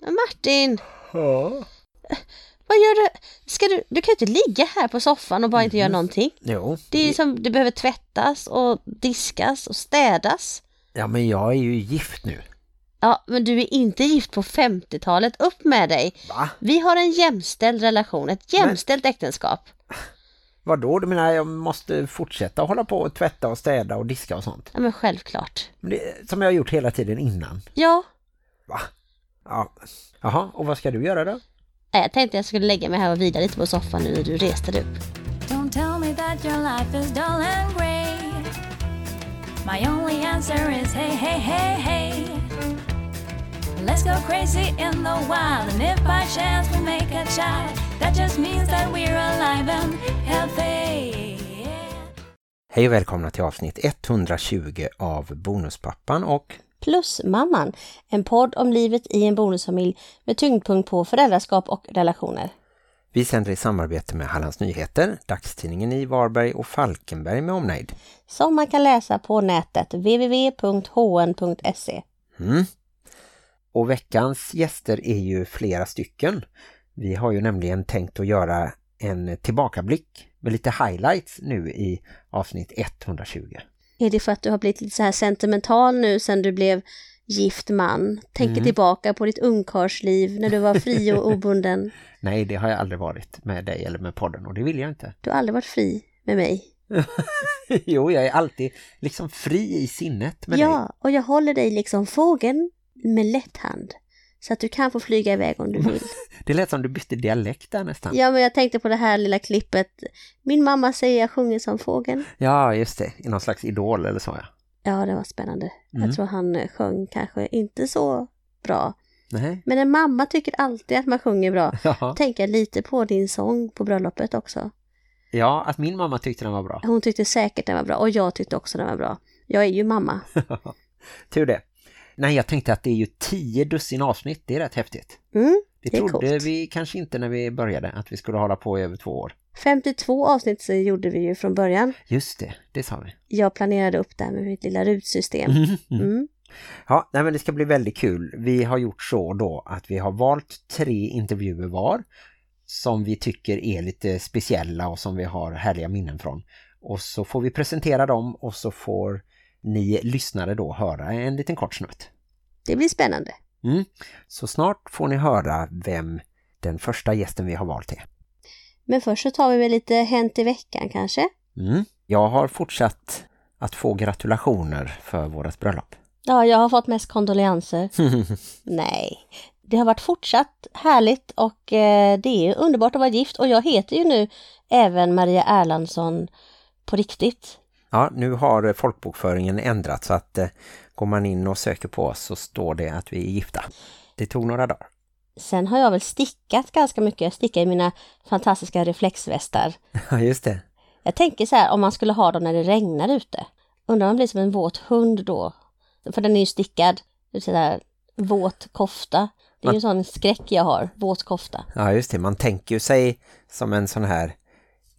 Men Martin, Ja. vad gör du? Ska du? Du kan ju inte ligga här på soffan och bara inte göra någonting. Jo. Det är som, det behöver tvättas och diskas och städas. Ja, men jag är ju gift nu. Ja, men du är inte gift på 50-talet. Upp med dig! Va? Vi har en jämställd relation, ett jämställt äktenskap. Vadå? Du menar jag måste fortsätta hålla på och tvätta och städa och diska och sånt? Ja, men självklart. Men det, som jag har gjort hela tiden innan. Ja, Va? Ja. Jaha, och vad ska du göra då? Nej, jag tänkte jag skulle lägga mig här och vila lite på soffan nu när du reste dig upp. Don't tell me that your life is dull and grey. My only answer is hey, hey, hey, hey. Let's go crazy in the wild, and if by chance we make a child, that just means that we're alive and healthy. Hej och välkomna till avsnitt 120 av Bonuspappan och Plus mamman, en podd om livet i en bonusfamilj med tyngdpunkt på föräldraskap och relationer. vi sänder i samarbete med Hallands Nyheter, dagstidningen i Varberg och Falkenberg med omnejd. Som man kan läsa på nätet www.hn.se. Mm. Och veckans gäster är ju flera stycken. Vi har ju nämligen tänkt att göra en tillbakablick med lite highlights nu i avsnitt 120. Är det för att du har blivit lite så här sentimental nu sen du blev gift man? Tänker tillbaka på ditt ungkarlsliv när du var fri och obunden. Nej, det har jag aldrig varit med dig eller med podden och det vill jag inte. Du har aldrig varit fri med mig. jo, jag är alltid liksom fri i sinnet med dig. Ja, och jag håller dig liksom fågeln med lätt hand. Så att du kan få flyga iväg om du vill. Det lät som du bytte dialekt där nästan. Ja, men jag tänkte på det här lilla klippet. Min mamma säger jag sjunger som fågeln. Ja, just det. I någon slags idol eller så, ja. Ja, det var spännande. Mm. Jag tror han eh, sjöng kanske inte så bra. Nej. Men en mamma tycker alltid att man sjunger bra. Ja. Tänker lite på din sång på bröllopet också. ja, att min mamma tyckte den var bra. Hon tyckte säkert den var bra och jag tyckte också den var bra. Jag är ju mamma. Tur det. Nej, jag tänkte att det är ju tio dussin avsnitt. Det är rätt häftigt. Mm, Det, Det trodde vi kanske inte när vi började, att vi skulle hålla på i över två år. 52 avsnitt så gjorde vi ju från början. Just det, det sa vi. Jag planerade upp det här med mitt lilla rutsystem. Mm. Ja, nej, men det ska bli väldigt kul. Vi har gjort så då att vi har valt tre intervjuer var som vi tycker är lite speciella och som vi har härliga minnen från. Och så får vi presentera dem och så får ni lyssnare då höra en liten kort snutt. Det blir spännande. Mm. Så snart får ni höra vem den första gästen vi har valt är. Men först så tar vi väl lite Hänt i veckan kanske. Mm. Jag har fortsatt att få gratulationer för vårat bröllop. Ja, jag har fått mest kondolenser. Nej, det har varit fortsatt härligt och eh, det är underbart att vara gift och jag heter ju nu även Maria Erlandsson på riktigt. Ja, nu har folkbokföringen ändrats så att eh, går man in och söker på oss så står det att vi är gifta. Det tog några dagar. Sen har jag väl stickat ganska mycket. Jag stickar i mina fantastiska reflexvästar. Ja, just det. Jag tänker så här, om man skulle ha dem när det regnar ute. Undrar om man blir som en våt hund då. För den är ju stickad. Så där våt kofta. Det är ju en sån skräck jag har, våt kofta. Ja, just det. Man tänker ju sig som en sån här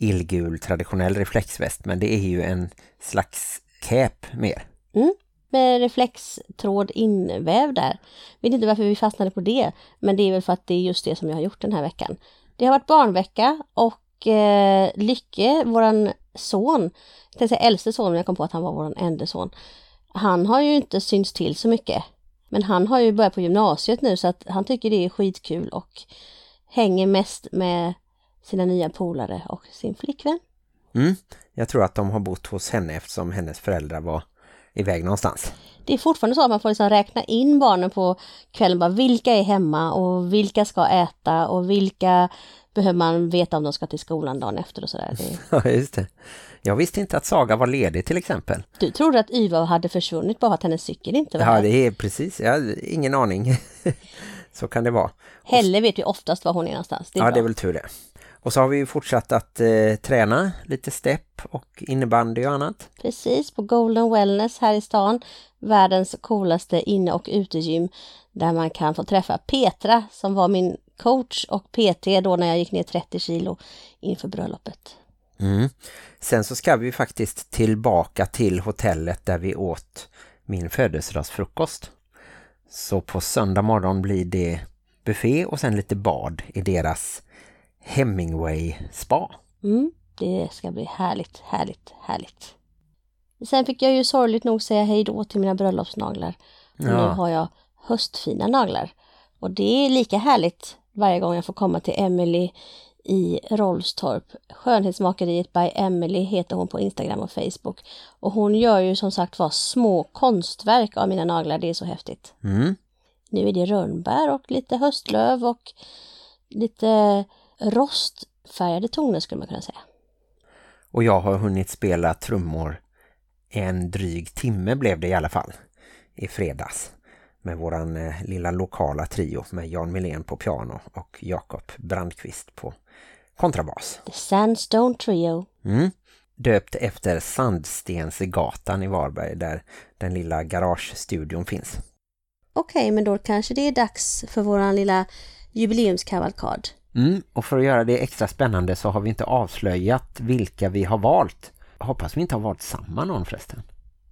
illgul traditionell reflexväst, men det är ju en slags cap mer. Mm, med reflextråd invävd där. Vet inte varför vi fastnade på det. Men det är väl för att det är just det som jag har gjort den här veckan. Det har varit barnvecka och eh, Lycke, våran son, jag tänkte säga äldste son, men jag kom på att han var våran enda son. Han har ju inte synts till så mycket. Men han har ju börjat på gymnasiet nu så att han tycker det är skitkul och hänger mest med sina nya polare och sin flickvän. Mm. Jag tror att de har bott hos henne eftersom hennes föräldrar var iväg någonstans. Det är fortfarande så att man får liksom räkna in barnen på kvällen. Bara, vilka är hemma och vilka ska äta och vilka behöver man veta om de ska till skolan dagen efter och sådär. Det... Ja, just det. Jag visste inte att Saga var ledig till exempel. Du trodde att Yva hade försvunnit bara att hennes cykel inte var Ja, här. det är precis. Jag har ingen aning. Så kan det vara. Helle vet ju oftast var hon är någonstans. Det är ja, bra. det är väl tur det. Och så har vi ju fortsatt att eh, träna lite stepp och innebandy och annat. Precis, på Golden Wellness här i stan. Världens coolaste inne- och utegym. Där man kan få träffa Petra som var min coach och PT då när jag gick ner 30 kilo inför bröllopet. Mm. Sen så ska vi faktiskt tillbaka till hotellet där vi åt min födelsedagsfrukost. Så på söndag morgon blir det buffé och sen lite bad i deras Hemingway spa. Mm, det ska bli härligt, härligt, härligt. Sen fick jag ju sorgligt nog säga hej då till mina bröllopsnaglar. Ja. Nu har jag höstfina naglar. Och det är lika härligt varje gång jag får komma till Emily i Rollstorp. Skönhetsmakeriet by Emily heter hon på Instagram och Facebook. Och hon gör ju som sagt var små konstverk av mina naglar. Det är så häftigt. Mm. Nu är det rönnbär och lite höstlöv och lite rostfärgade toner skulle man kunna säga. Och jag har hunnit spela trummor en dryg timme blev det i alla fall i fredags med våran eh, lilla lokala trio med Jan Milén på piano och Jakob Brandqvist på kontrabas. The Sandstone Trio. Mm. Döpt efter Sandstensgatan i Varberg där den lilla garagestudion finns. Okej, men då kanske det är dags för våran lilla jubileumskavalkad. Mm. Och för att göra det extra spännande så har vi inte avslöjat vilka vi har valt. Hoppas vi inte har valt samma någon förresten.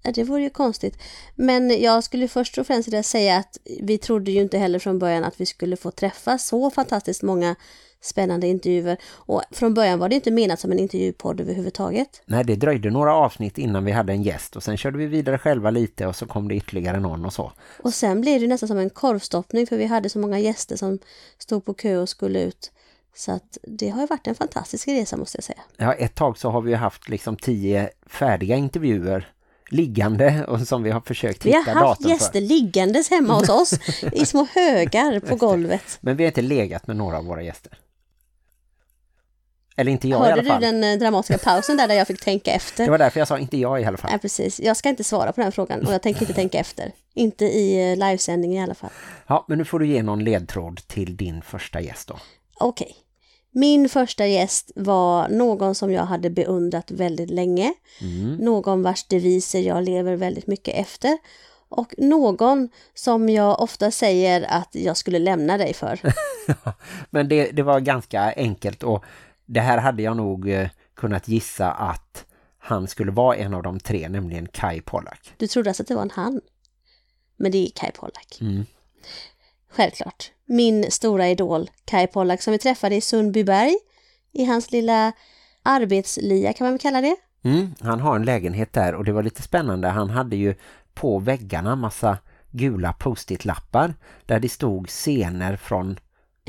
Ja, det vore ju konstigt. Men jag skulle först och främst vilja säga att vi trodde ju inte heller från början att vi skulle få träffa så fantastiskt många spännande intervjuer. Och från början var det inte menat som en intervjupodd överhuvudtaget. Nej, det dröjde några avsnitt innan vi hade en gäst och sen körde vi vidare själva lite och så kom det ytterligare någon och så. Och sen blev det nästan som en korvstoppning för vi hade så många gäster som stod på kö och skulle ut. Så att det har ju varit en fantastisk resa måste jag säga. Ja, ett tag så har vi haft liksom tio färdiga intervjuer liggande och som vi har försökt Vi har hitta haft gäster för. liggandes hemma hos oss i små högar på golvet. Men vi har inte legat med några av våra gäster. Eller inte jag i Hörde alla du fall. den eh, dramatiska pausen där, där jag fick tänka Det efter? var därför jag sa inte jag i alla fall. Ja, precis. Jag ska inte svara på den frågan och jag tänker inte tänka efter. Inte i eh, livesändningen i alla fall. Ja, men nu får du ge någon ledtråd till din första gäst då. Okej. Min första gäst var någon som jag hade beundrat väldigt länge. Någon vars deviser jag lever väldigt mycket efter. Och någon som jag ofta säger att jag skulle lämna dig för. Men det, det var ganska enkelt och det här hade jag nog eh, kunnat gissa att han skulle vara en av de tre, nämligen Kai Pollak. Du trodde alltså att det var en han. Men det är Kai Pollak. Mm. Självklart. Min stora idol Kai Pollak som vi träffade i Sundbyberg. I hans lilla arbetslia kan man väl kalla det. Mm, han har en lägenhet där och det var lite spännande. Han hade ju på väggarna massa gula post-it-lappar där det stod scener från,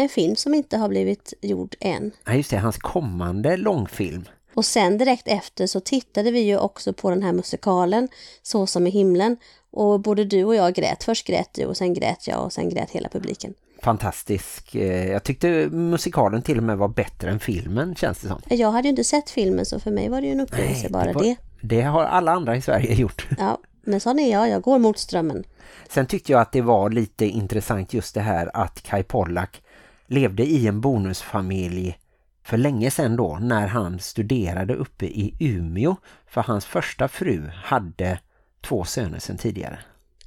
En film som inte har blivit gjord än. ja just det, hans kommande långfilm. Och sen direkt efter så tittade vi ju också på den här musikalen Så som i himlen. Och både du och jag grät. Först grät du och sen grät jag och sen grät hela publiken. Fantastisk. Eh, Jag tyckte musikalen till och med var bättre än filmen känns det som. Jag hade ju inte sett filmen så för mig var det ju en upplevelse bara det, var, det har alla andra i Sverige gjort. Ja, men sån är jag. Jag går mot strömmen. Sen tyckte jag att det var lite intressant just det här att Kai Pollak levde i en bonusfamilj för länge sedan då när han studerade uppe i Umeå för hans första fru hade två söner sedan tidigare.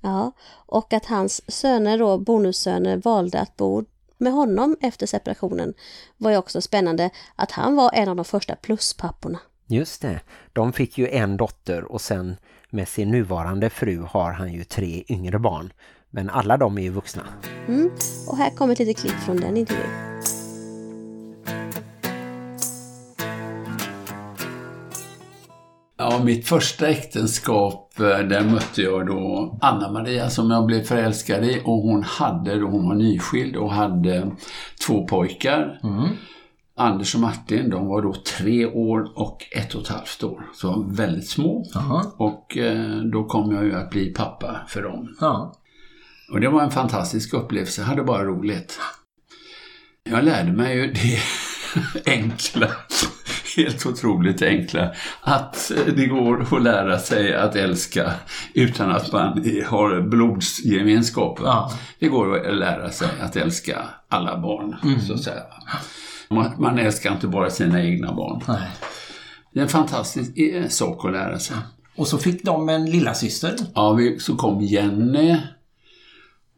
Ja, och att hans söner då, bonussöner, valde att bo med honom efter separationen var ju också spännande att han var en av de första pluspapporna. Just det. De fick ju en dotter och sen med sin nuvarande fru har han ju tre yngre barn. Men alla de är ju vuxna. Mm. Och här kommer ett litet klipp från den intervjun. Ja, mitt första äktenskap, eh, där mötte jag då Anna-Maria som jag blev förälskad i och hon hade då, hon var nyskild och hade två pojkar. Anders och Martin, de var då tre år och ett och ett halvt år. Så väldigt små. Jaha. Och eh, då kom jag ju att bli pappa för dem. Ja. Och det var en fantastisk upplevelse, jag hade bara roligt. Jag lärde mig ju det enkla, helt otroligt enkla, att det går att lära sig att älska utan att man har blodsgemenskap. Ja. Det går att lära sig att älska alla barn, så att säga. Man, man älskar inte bara sina egna barn. Nej. Det är en fantastisk eh, sak att lära sig. Och så fick de en lilla syster. Ja, vi, så kom Jenny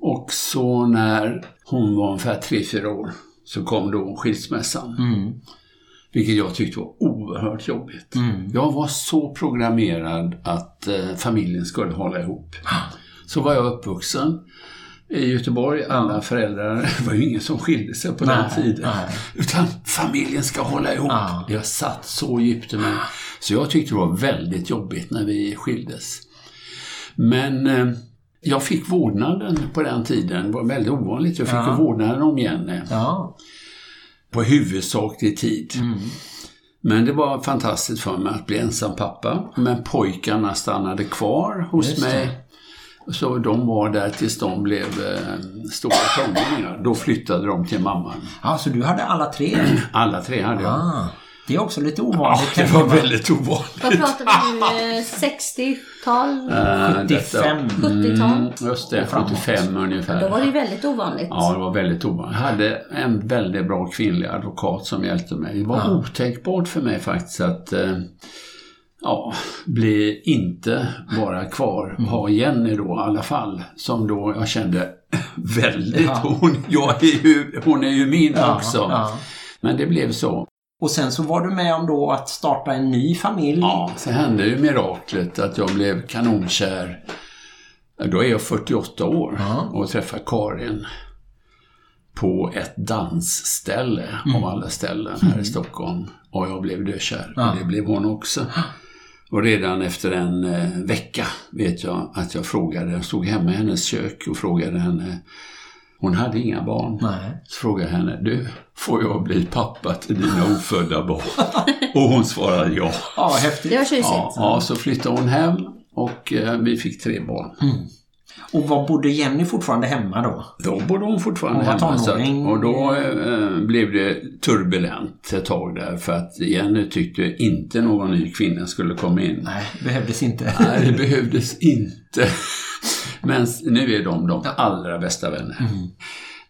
och så när hon var ungefär 3-4 år så kom då skilsmässan. Mm. Vilket jag tyckte var oerhört jobbigt. Mm. Jag var så programmerad att eh, familjen skulle hålla ihop. Så var jag uppvuxen i Göteborg. Alla föräldrar, det var ju ingen som skilde sig på den Nej, tiden. nej. Utan familjen ska hålla ihop. Ja. Det har satt så djupt i mig. Så jag tyckte det var väldigt jobbigt när vi skildes. Men eh, jag fick vårdnaden på den tiden. Det var väldigt ovanligt. Jag fick Ja. vårdnaden om Jenny Ja. på huvudsaklig tid. Mm. Men det var fantastiskt för mig att bli ensam pappa. Men pojkarna stannade kvar hos Just mig. det. Så de var där tills de blev eh, stora tonåringar. Då flyttade de till mamman. ja, så du hade alla tre? Alla tre hade jag. Ah, det är också lite Ja, ovanligt. det tänker var väldigt ovanligt. Vad pratar vi nu? Eh, 60-tal? Eh, 75. detta- 70-tal? Mm, just det, Och framåt. 75 ungefär. Då var det väldigt ovanligt. Ja, det var väldigt ovanligt. Jag hade en väldigt bra kvinnlig advokat som hjälpte mig. Det var Ja. otänkbart för mig faktiskt att eh, ja, bli inte vara kvar. Mm. Ha Jenny då i alla fall. Som då jag kände väldigt, Ja. hon, jag är ju, hon är ju min Ja, också. ja. Men det blev så. Och sen så var du med om då att starta en ny familj. Ja, sen hände ju miraklet att jag blev kanonkär. Då är jag 48 år och träffar Karin på ett dansställe av alla ställen här i Stockholm. Och jag blev dökär. Ja. Och det blev hon också. Och redan efter en eh, vecka vet jag att jag frågade, jag stod hemma i hennes kök och frågade henne, hon hade inga barn. Nej. Så frågade jag henne, du, får jag bli pappa till dina ofödda barn? och hon svarade ja. Ja, häftigt. Det var tjusigt. Ja, ja, så flyttade hon hem och eh, vi fick tre barn. Och var bodde Jenny fortfarande hemma då? Då bodde hon fortfarande Hon hemma. Så att, och då eh, blev det turbulent ett tag där för att Jenny tyckte inte någon ny kvinna skulle komma in. Nej, behövdes inte. Nej, det behövdes inte. Men nu är de de allra bästa vänner. Mm.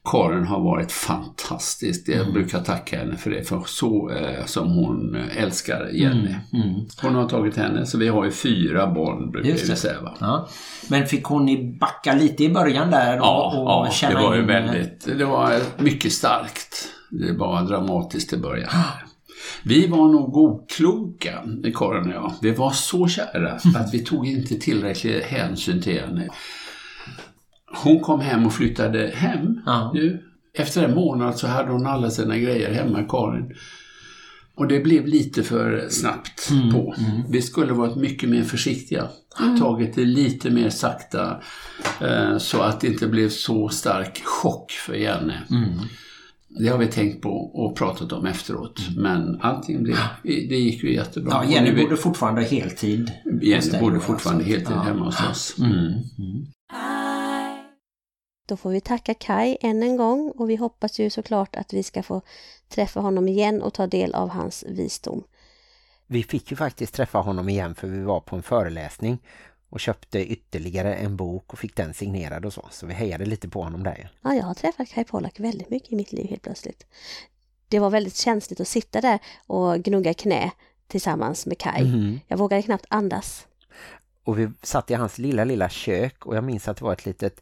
Karin har varit fantastisk. Jag brukar tacka henne för det. För så eh, som hon älskar Jenny. Mm. Hon har tagit henne. Så vi har ju fyra barn brukar Just vi det. säga. Ja. Men fick hon backa lite i början där? Och, Ja, och ja det känna var ju in- väldigt, det var mycket starkt. Det var dramatiskt i början. Vi var nog okloka, Karin och jag. Vi var så kära att vi tog inte tillräcklig hänsyn till henne. Hon kom hem och flyttade hem. Ja. Nu, efter en månad så hade hon alla sina grejer hemma, Karin. Och det blev lite för snabbt på. Vi skulle varit mycket mer försiktiga. Tagit det lite mer sakta. Eh, så att det inte blev så stark chock för Jenny. Det har vi tänkt på och pratat om efteråt. Men allting blev, det gick ju jättebra. Ja, Jenny nu bodde fortfarande heltid. Jenny då, fortfarande alltså. heltid Ja. hemma hos oss. Mm. Då får vi tacka Kai än en gång och vi hoppas ju såklart att vi ska få träffa honom igen och ta del av hans visdom. Vi fick ju faktiskt träffa honom igen för vi var på en föreläsning och köpte ytterligare en bok och fick den signerad och så. Så vi hejade lite på honom där. Ja, jag har träffat Kai Pollak väldigt mycket i mitt liv helt plötsligt. Det var väldigt känsligt att sitta där och gnugga knä tillsammans med Kai. Mhm. Jag vågade knappt andas. Och vi satt i hans lilla, lilla kök och jag minns att det var ett litet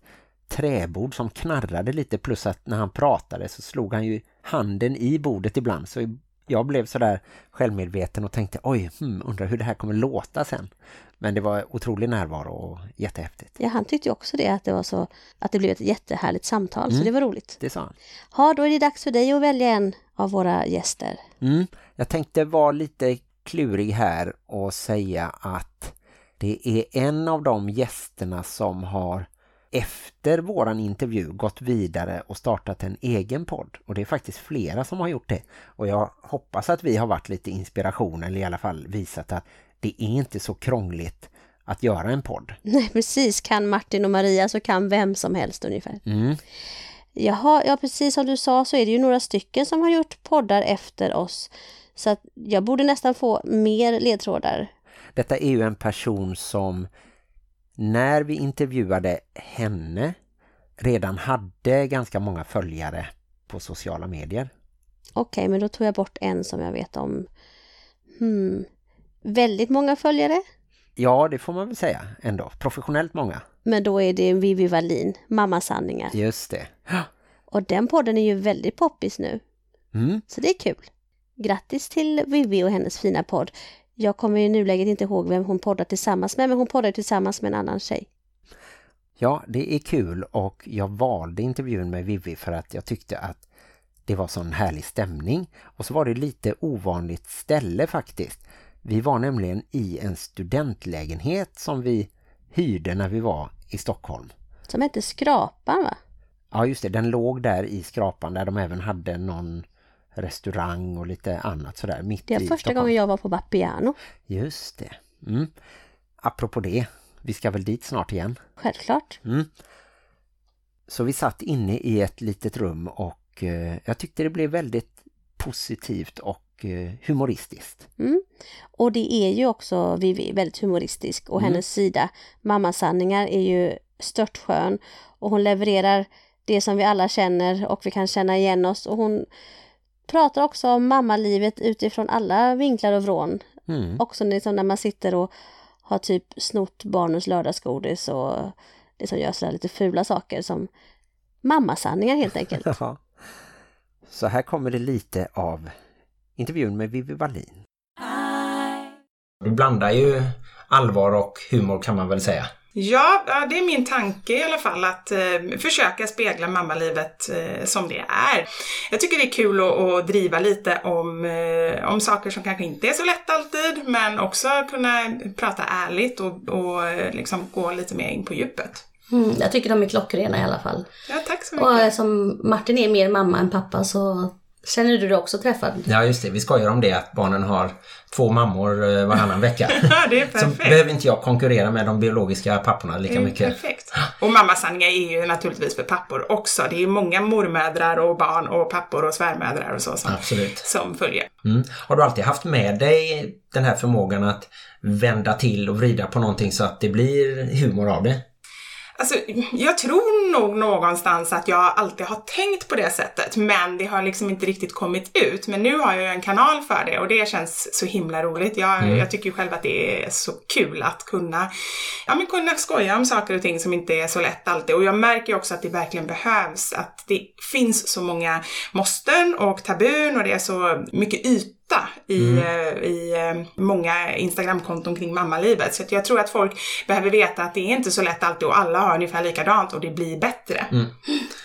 träbord som knarrade lite plus att när han pratade så slog han ju handen i bordet ibland så jag blev sådär självmedveten och tänkte oj, hmm, undrar hur det här kommer låta sen. Men det var otrolig närvaro och jättehäftigt. Ja, han tyckte ju också det att det var så att det blev ett jättehärligt samtal, så det var roligt. Det sa han. Ja, då är det dags för dig att välja en av våra gäster. Mm. Jag tänkte vara lite klurig här och säga att det är en av de gästerna som har efter våran intervju gått vidare och startat en egen podd. Och det är faktiskt flera som har gjort det. Och jag hoppas att vi har varit lite inspiration eller i alla fall visat att det är inte så krångligt att göra en podd. Nej, precis. Kan Martin och Maria så kan vem som helst ungefär. Mm. Jaha, ja precis som du sa så är det ju några stycken som har gjort poddar efter oss. Så att jag borde nästan få mer ledtrådar. Detta är ju en person som när vi intervjuade henne redan hade ganska många följare på sociala medier. Okej, men då tog jag bort en som jag vet om. Hmm. Väldigt många följare. Ja, det får man väl säga ändå. Professionellt många. Men då är det Vivi Wallin, Mamma Sanningar. Just det. Och den podden är ju väldigt poppis nu. Mm. Så det är kul. Grattis till Vivi och hennes fina podd. Jag kommer i nuläget inte ihåg vem hon poddar tillsammans med, men hon poddar tillsammans med en annan tjej. Ja, det är kul och jag valde intervjun med Vivi för att jag tyckte att det var sån härlig stämning. Och så var det lite ovanligt ställe faktiskt. Vi var nämligen i en studentlägenhet som vi hyrde när vi var i Stockholm. Som hette Skrapan va? Ja just det, den låg där i Skrapan där de även hade någon restaurang och lite annat sådär mitt Det är första Stockholm. gången jag var på Vapiano. Just det. Mm. Apropå det, vi ska väl dit snart igen. Självklart. Så vi satt inne i ett litet rum och eh, jag tyckte det blev väldigt positivt och eh, humoristiskt. Mm. Och det är ju också Vivi väldigt humoristisk och hennes sida Mammasanningar är ju störtskön och hon levererar det som vi alla känner och vi kan känna igen oss och hon pratar också om mammalivet utifrån alla vinklar och vrån. Mm. Också liksom när man sitter och har typ snott barnens lördagsgodis och det som gör sådär lite fula saker som mammasanningar helt enkelt. Ja. Så här kommer det lite av intervjun med Vivi Wallin. Du blandar ju allvar och humor kan man väl säga. Ja, det är min tanke i alla fall att eh, försöka spegla mammalivet eh, som det är. Jag tycker det är kul att, att driva lite om, eh, om saker som kanske inte är så lätt alltid, men också kunna prata ärligt och, och eh, liksom gå lite mer in på djupet. Mm, jag tycker de är klockrena i alla fall. Ja, tack så mycket. Och eh, som Martin är mer mamma än pappa så känner du dig också träffad. Ja just det, vi skojar om det att barnen har två mammor eh, varannan vecka. Det är Så perfekt. behöver inte jag konkurrera med de biologiska papporna lika mycket. Perfekt. Och mammasanningar är ju naturligtvis för pappor också. Det är många mormödrar och barn och pappor och svärmödrar och så som, Absolut. som följer. Mm. Har du alltid haft med dig den här förmågan att vända till och vrida på någonting så att det blir humor av det? Alltså, jag tror nog någonstans att jag alltid har tänkt på det sättet, men det har liksom inte riktigt kommit ut. Men nu har jag ju en kanal för det och det känns så himla roligt. Jag, jag tycker ju själv att det är så kul att kunna, ja, men kunna skoja om saker och ting som inte är så lätt alltid. Och jag märker ju också att det verkligen behövs, att det finns så många måsten och tabun och det är så mycket yta i, eh, i eh, många Instagramkonton kring mammalivet. Så jag tror att folk behöver veta att det är inte så lätt alltid och alla har ungefär likadant och det blir bättre.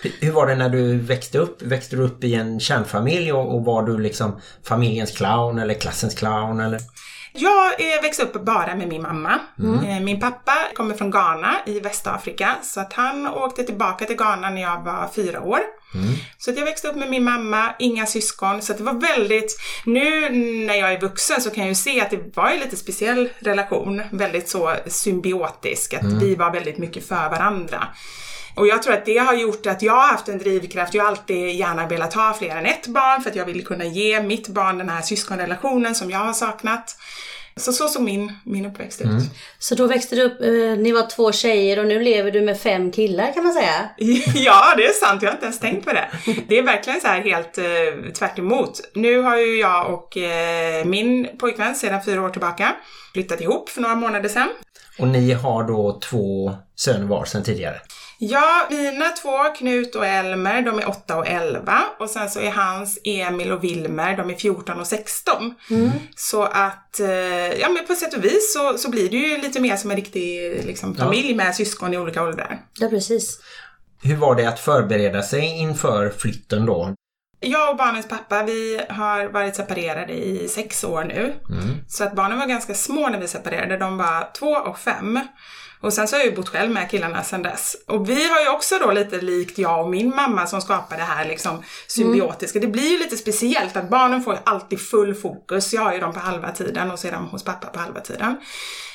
Hur- Hur var det när du växte upp? Växte du upp i en kärnfamilj och, och var du liksom familjens clown eller klassens clown eller? Jag eh, växte upp bara med min mamma. Eh, Min pappa kommer från Ghana i Västafrika så att han åkte tillbaka till Ghana när jag var fyra år. Så att jag växte upp med min mamma, inga syskon. Så att det var väldigt, nu när jag är vuxen så kan jag ju se att det var en lite speciell relation. Väldigt så symbiotisk, att vi var väldigt mycket för varandra. Och jag tror att det har gjort att jag har haft en drivkraft. Jag har alltid gärna velat ha fler än ett barn för att jag vill kunna ge mitt barn den här syskonrelationen som jag har saknat. Så så såg min, min uppväxt ut. Så då växte du upp, eh, ni var två tjejer och nu lever du med fem killar kan man säga. Ja, det är sant. Jag har inte ens tänkt på det. Det är verkligen så här helt eh, tvärt emot. Nu har ju jag och eh, min pojkvän sedan fyra år tillbaka flyttat ihop för några månader sedan. Och ni har då två söner var sedan tidigare. Ja, mina två, Knut och Elmer, de är 8 och 11. Och sen så är hans Emil och Wilmer, de är 14 och 16. Så att, eh, ja men på sätt och vis så, så blir det ju lite mer som en riktig liksom, familj med syskon i olika åldrar. Ja, precis. Hur var det att förbereda sig inför flytten då? Jag och barnens pappa, vi har varit separerade i sex år nu. Så att barnen var ganska små när vi separerade. De var två och fem. Och sen så har jag ju bott själv med killarna sedan dess. Och vi har ju också då lite likt jag och min mamma som skapar det här liksom symbiotiska. Det blir ju lite speciellt att barnen får ju alltid full fokus. Jag har ju dem på halva tiden och sedan hos pappa på halva tiden.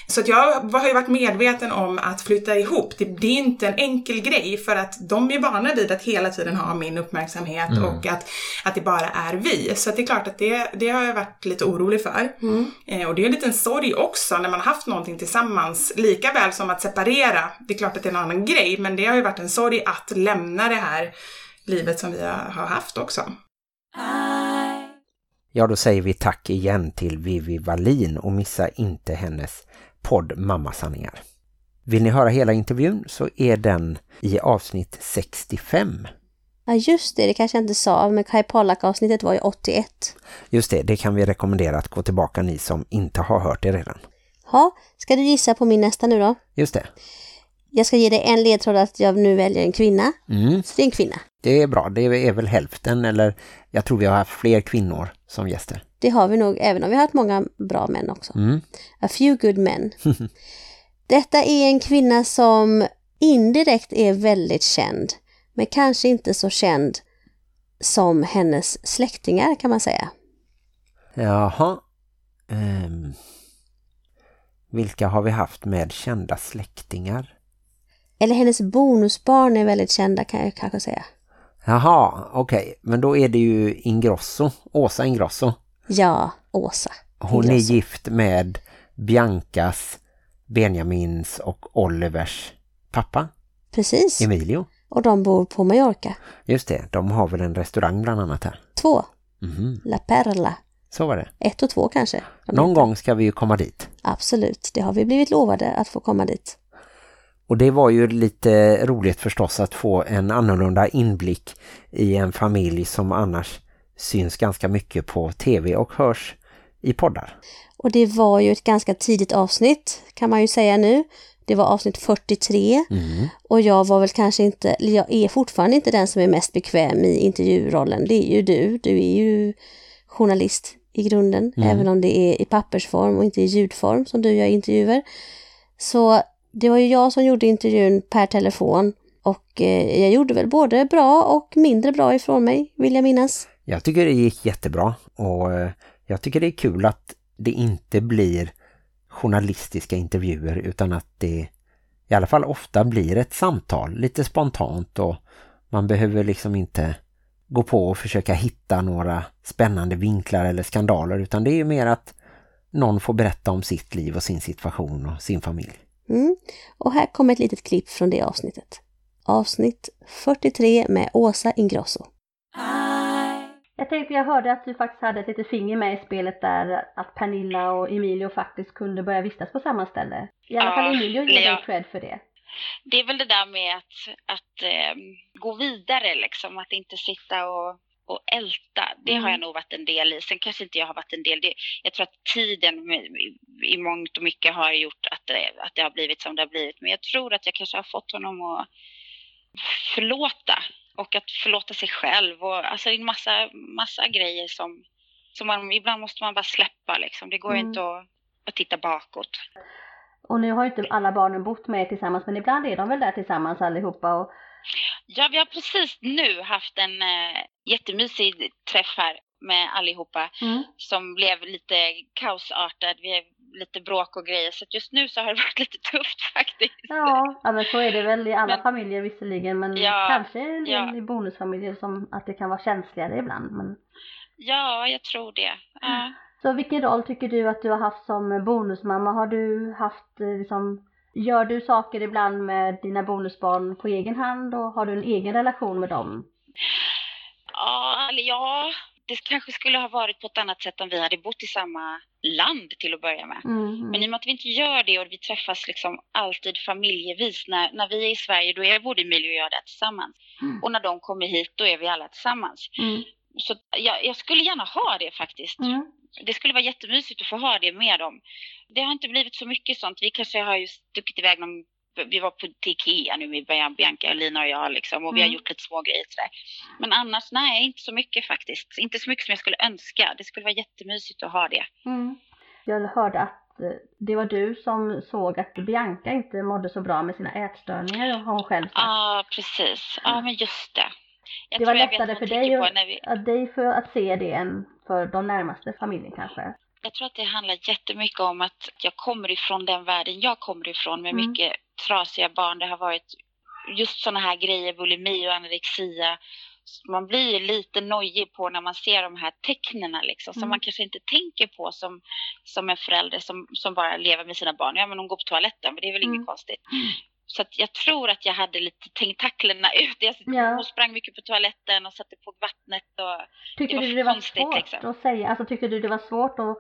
Så att jag har ju varit medveten om att flytta ihop. Det, det är inte en enkel grej för att de är vana vid att hela tiden ha min uppmärksamhet och att, att det bara är vi. Så att det är klart att det, det har jag varit lite orolig för. Eh, och det är en liten sorg också när man har haft någonting tillsammans. Lika väl som att separera. Det är klart att det är en annan grej men det har ju varit en sorg att lämna det här livet som vi har, har haft också. Ja, då säger vi tack igen till Vivi Wallin och missa inte hennes podd Mammasanningar. Vill ni höra hela intervjun så är den i avsnitt 65. Ja just det, det kanske jag inte sa, men Kai Pollak-avsnittet var ju 81. Just det, det kan vi rekommendera att gå tillbaka ni som inte har hört det redan. Ja, ska du gissa på min nästa nu då? Just det. Jag ska ge dig en ledtråd att jag nu väljer en kvinna. Mm, Så det är en kvinna. det är bra. Det är väl hälften eller jag tror vi har haft fler kvinnor som gäster. Det har vi nog, även om vi har haft många bra män också. Mm. A few good men. Detta är en kvinna som indirekt är väldigt känd, men kanske inte så känd som hennes släktingar kan man säga. Jaha. Ehm, vilka har vi haft med kända släktingar? Eller hennes bonusbarn är väldigt kända kan jag kanske säga. Jaha, okej. Men då är det ju Ingrosso, Åsa Ingrosso. Ja, Åsa. Hon är gift med Biancas, Benjamins och Olivers pappa, Precis. Emilio. Och de bor på Mallorca. Just det, de har väl en restaurang bland annat här. Två. Mhm, La Perla. Så var det. Ett och två kanske. Någon heter. gång ska vi ju komma dit. Absolut. Det har vi blivit lovade att få komma dit. Och det var ju lite roligt förstås att få en annorlunda inblick i en familj som annars syns ganska mycket på tv och hörs i poddar. Och det var ju ett ganska tidigt avsnitt kan man ju säga nu. Det var avsnitt 43 Mm. och jag var väl kanske inte, jag är fortfarande inte den som är mest bekväm i intervjurollen. Det är ju du, du är ju journalist i grunden, Mm. även om det är i pappersform och inte i ljudform som du gör intervjuer. Så det var ju jag som gjorde intervjun per telefon och eh, jag gjorde väl både bra och mindre bra ifrån mig, vill jag minnas. Jag tycker det gick jättebra och eh, jag tycker det är kul att det inte blir journalistiska intervjuer utan att det i alla fall ofta blir ett samtal, lite spontant och man behöver liksom inte gå på och försöka hitta några spännande vinklar eller skandaler utan det är ju mer att någon får berätta om sitt liv och sin situation och sin familj. Mm. Och här kommer ett litet klipp från det avsnittet. Avsnitt 43 med Åsa Ingrosso. Jag tänkte, jag hörde att du faktiskt hade ett litet finger med i spelet där att Pernilla och Emilio faktiskt kunde börja vistas på samma ställe. I alla Ja, fall Emilio ger ja. dig cred för det. Det är väl det där med att, att eh, gå vidare liksom, att inte sitta och, och älta. Det har jag nog varit en del i. Sen kanske inte jag har varit en del. Det, jag tror att tiden i, i mångt och mycket har gjort att det, att det har blivit som det har blivit. Men jag tror att jag kanske har fått honom att förlåta och att förlåta sig själv och alltså en massa, massa grejer som, som man, ibland måste man bara släppa liksom. Det går Mm. inte att, att titta bakåt. Och nu har ju inte alla barnen bott med er tillsammans, men ibland är de väl där tillsammans allihopa. Och... Ja, vi har precis nu haft en eh, jättemysig träff här med allihopa Mm. som blev lite kaosartad. Vi lite bråk och grejer så just nu så har det varit lite tufft faktiskt. Ja, ja, men så är det väl i alla Men- familjer visserligen, men Ja, kanske en del ja. i bonusfamiljer som att det kan vara känsligare ibland. Men... Ja, jag tror det. Ja. Så vilken roll tycker du att du har haft som bonusmamma? Har du haft eh, liksom, gör du saker ibland med dina bonusbarn på egen hand och har du en egen relation med dem? Ja, eller ja, det kanske skulle ha varit på ett annat sätt om vi hade bott i samma land till att börja med. Mm, Men i och med att vi inte gör det och vi träffas liksom alltid familjevis. När, när vi är i Sverige då är både Emilio och jag där tillsammans. Mm. Och när de kommer hit då är vi alla tillsammans. mm, Så jag, jag skulle gärna ha det faktiskt. mm, Det skulle vara jättemysigt att få ha det med dem. Det har inte blivit så mycket sånt. Vi kanske har ju stuckit iväg någon vi var på till Ikea nu med Bianca, Lina och jag liksom, och vi har Mm. gjort lite små grejer sådär. Men annars, nej, inte så mycket faktiskt. Inte så mycket som jag skulle önska. Det skulle vara jättemysigt att ha det. mm. Jag hörde att eh, det var du som såg att Bianca inte mådde så bra med sina ätstörningar, har hon själv sagt. Ja, precis. Ja, men just det. Jag det var lättare för dig, vi, att dig för att se det än för de närmaste familjen kanske. Jag tror att det handlar jättemycket om att jag kommer ifrån den världen jag kommer ifrån med Mm. mycket trasiga barn. Det har varit just sådana här grejer, bulimi och anorexia. Man blir lite nojig på när man ser de här tecknena liksom, som Mm. man kanske inte tänker på som, som en förälder som, som bara lever med sina barn. Ja, men de går på toaletten, men det är väl Mm. inget konstigt. Så att jag tror att jag hade lite tentaklerna ute. Jag Ja. Hon sprang mycket på toaletten och satte på vattnet och Tyckte Det var du det var konstigt, svårt liksom. att säga, alltså tyckte du det var svårt att,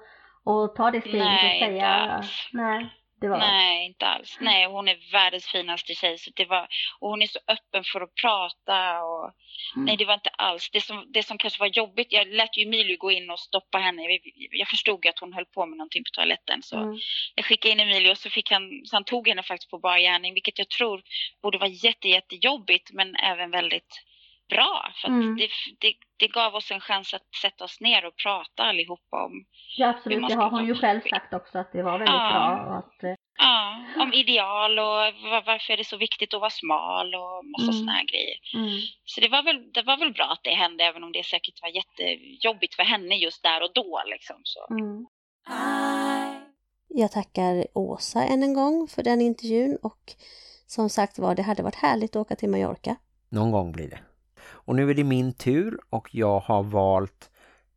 att ta det steget Nej, och inte säga alls. nej, var... Nej, inte alls. Nej, hon är världens finaste tjej. Så det var, och hon är så öppen för att prata. Och, Mm. Nej, det var inte alls. Det som, det som kanske var jobbigt, jag lät ju Emilio gå in och stoppa henne. Jag, förstod att hon höll på med någonting på toaletten. Så Mm. jag skickade in Emilio och så, fick han, så han tog henne faktiskt på bar gärning. Vilket jag tror borde vara jätte, jättejobbigt men även väldigt bra. För att Mm. det, det, det gav oss en chans att sätta oss ner och prata allihopa om Ja absolut, det har hon ju själv sagt också att det var väldigt Ja. bra. Och att, eh, Ja, om ideal och va- varför är det så viktigt att vara smal och massa Mm. såna här grejer. mm. Så det var, väl, det var väl bra att det hände även om det säkert var jättejobbigt för henne just där och då liksom. Så. Mm. Jag tackar Åsa än en gång för den intervjun och som sagt var, det hade varit härligt att åka till Mallorca. Någon gång blir det. Och nu är det min tur och jag har valt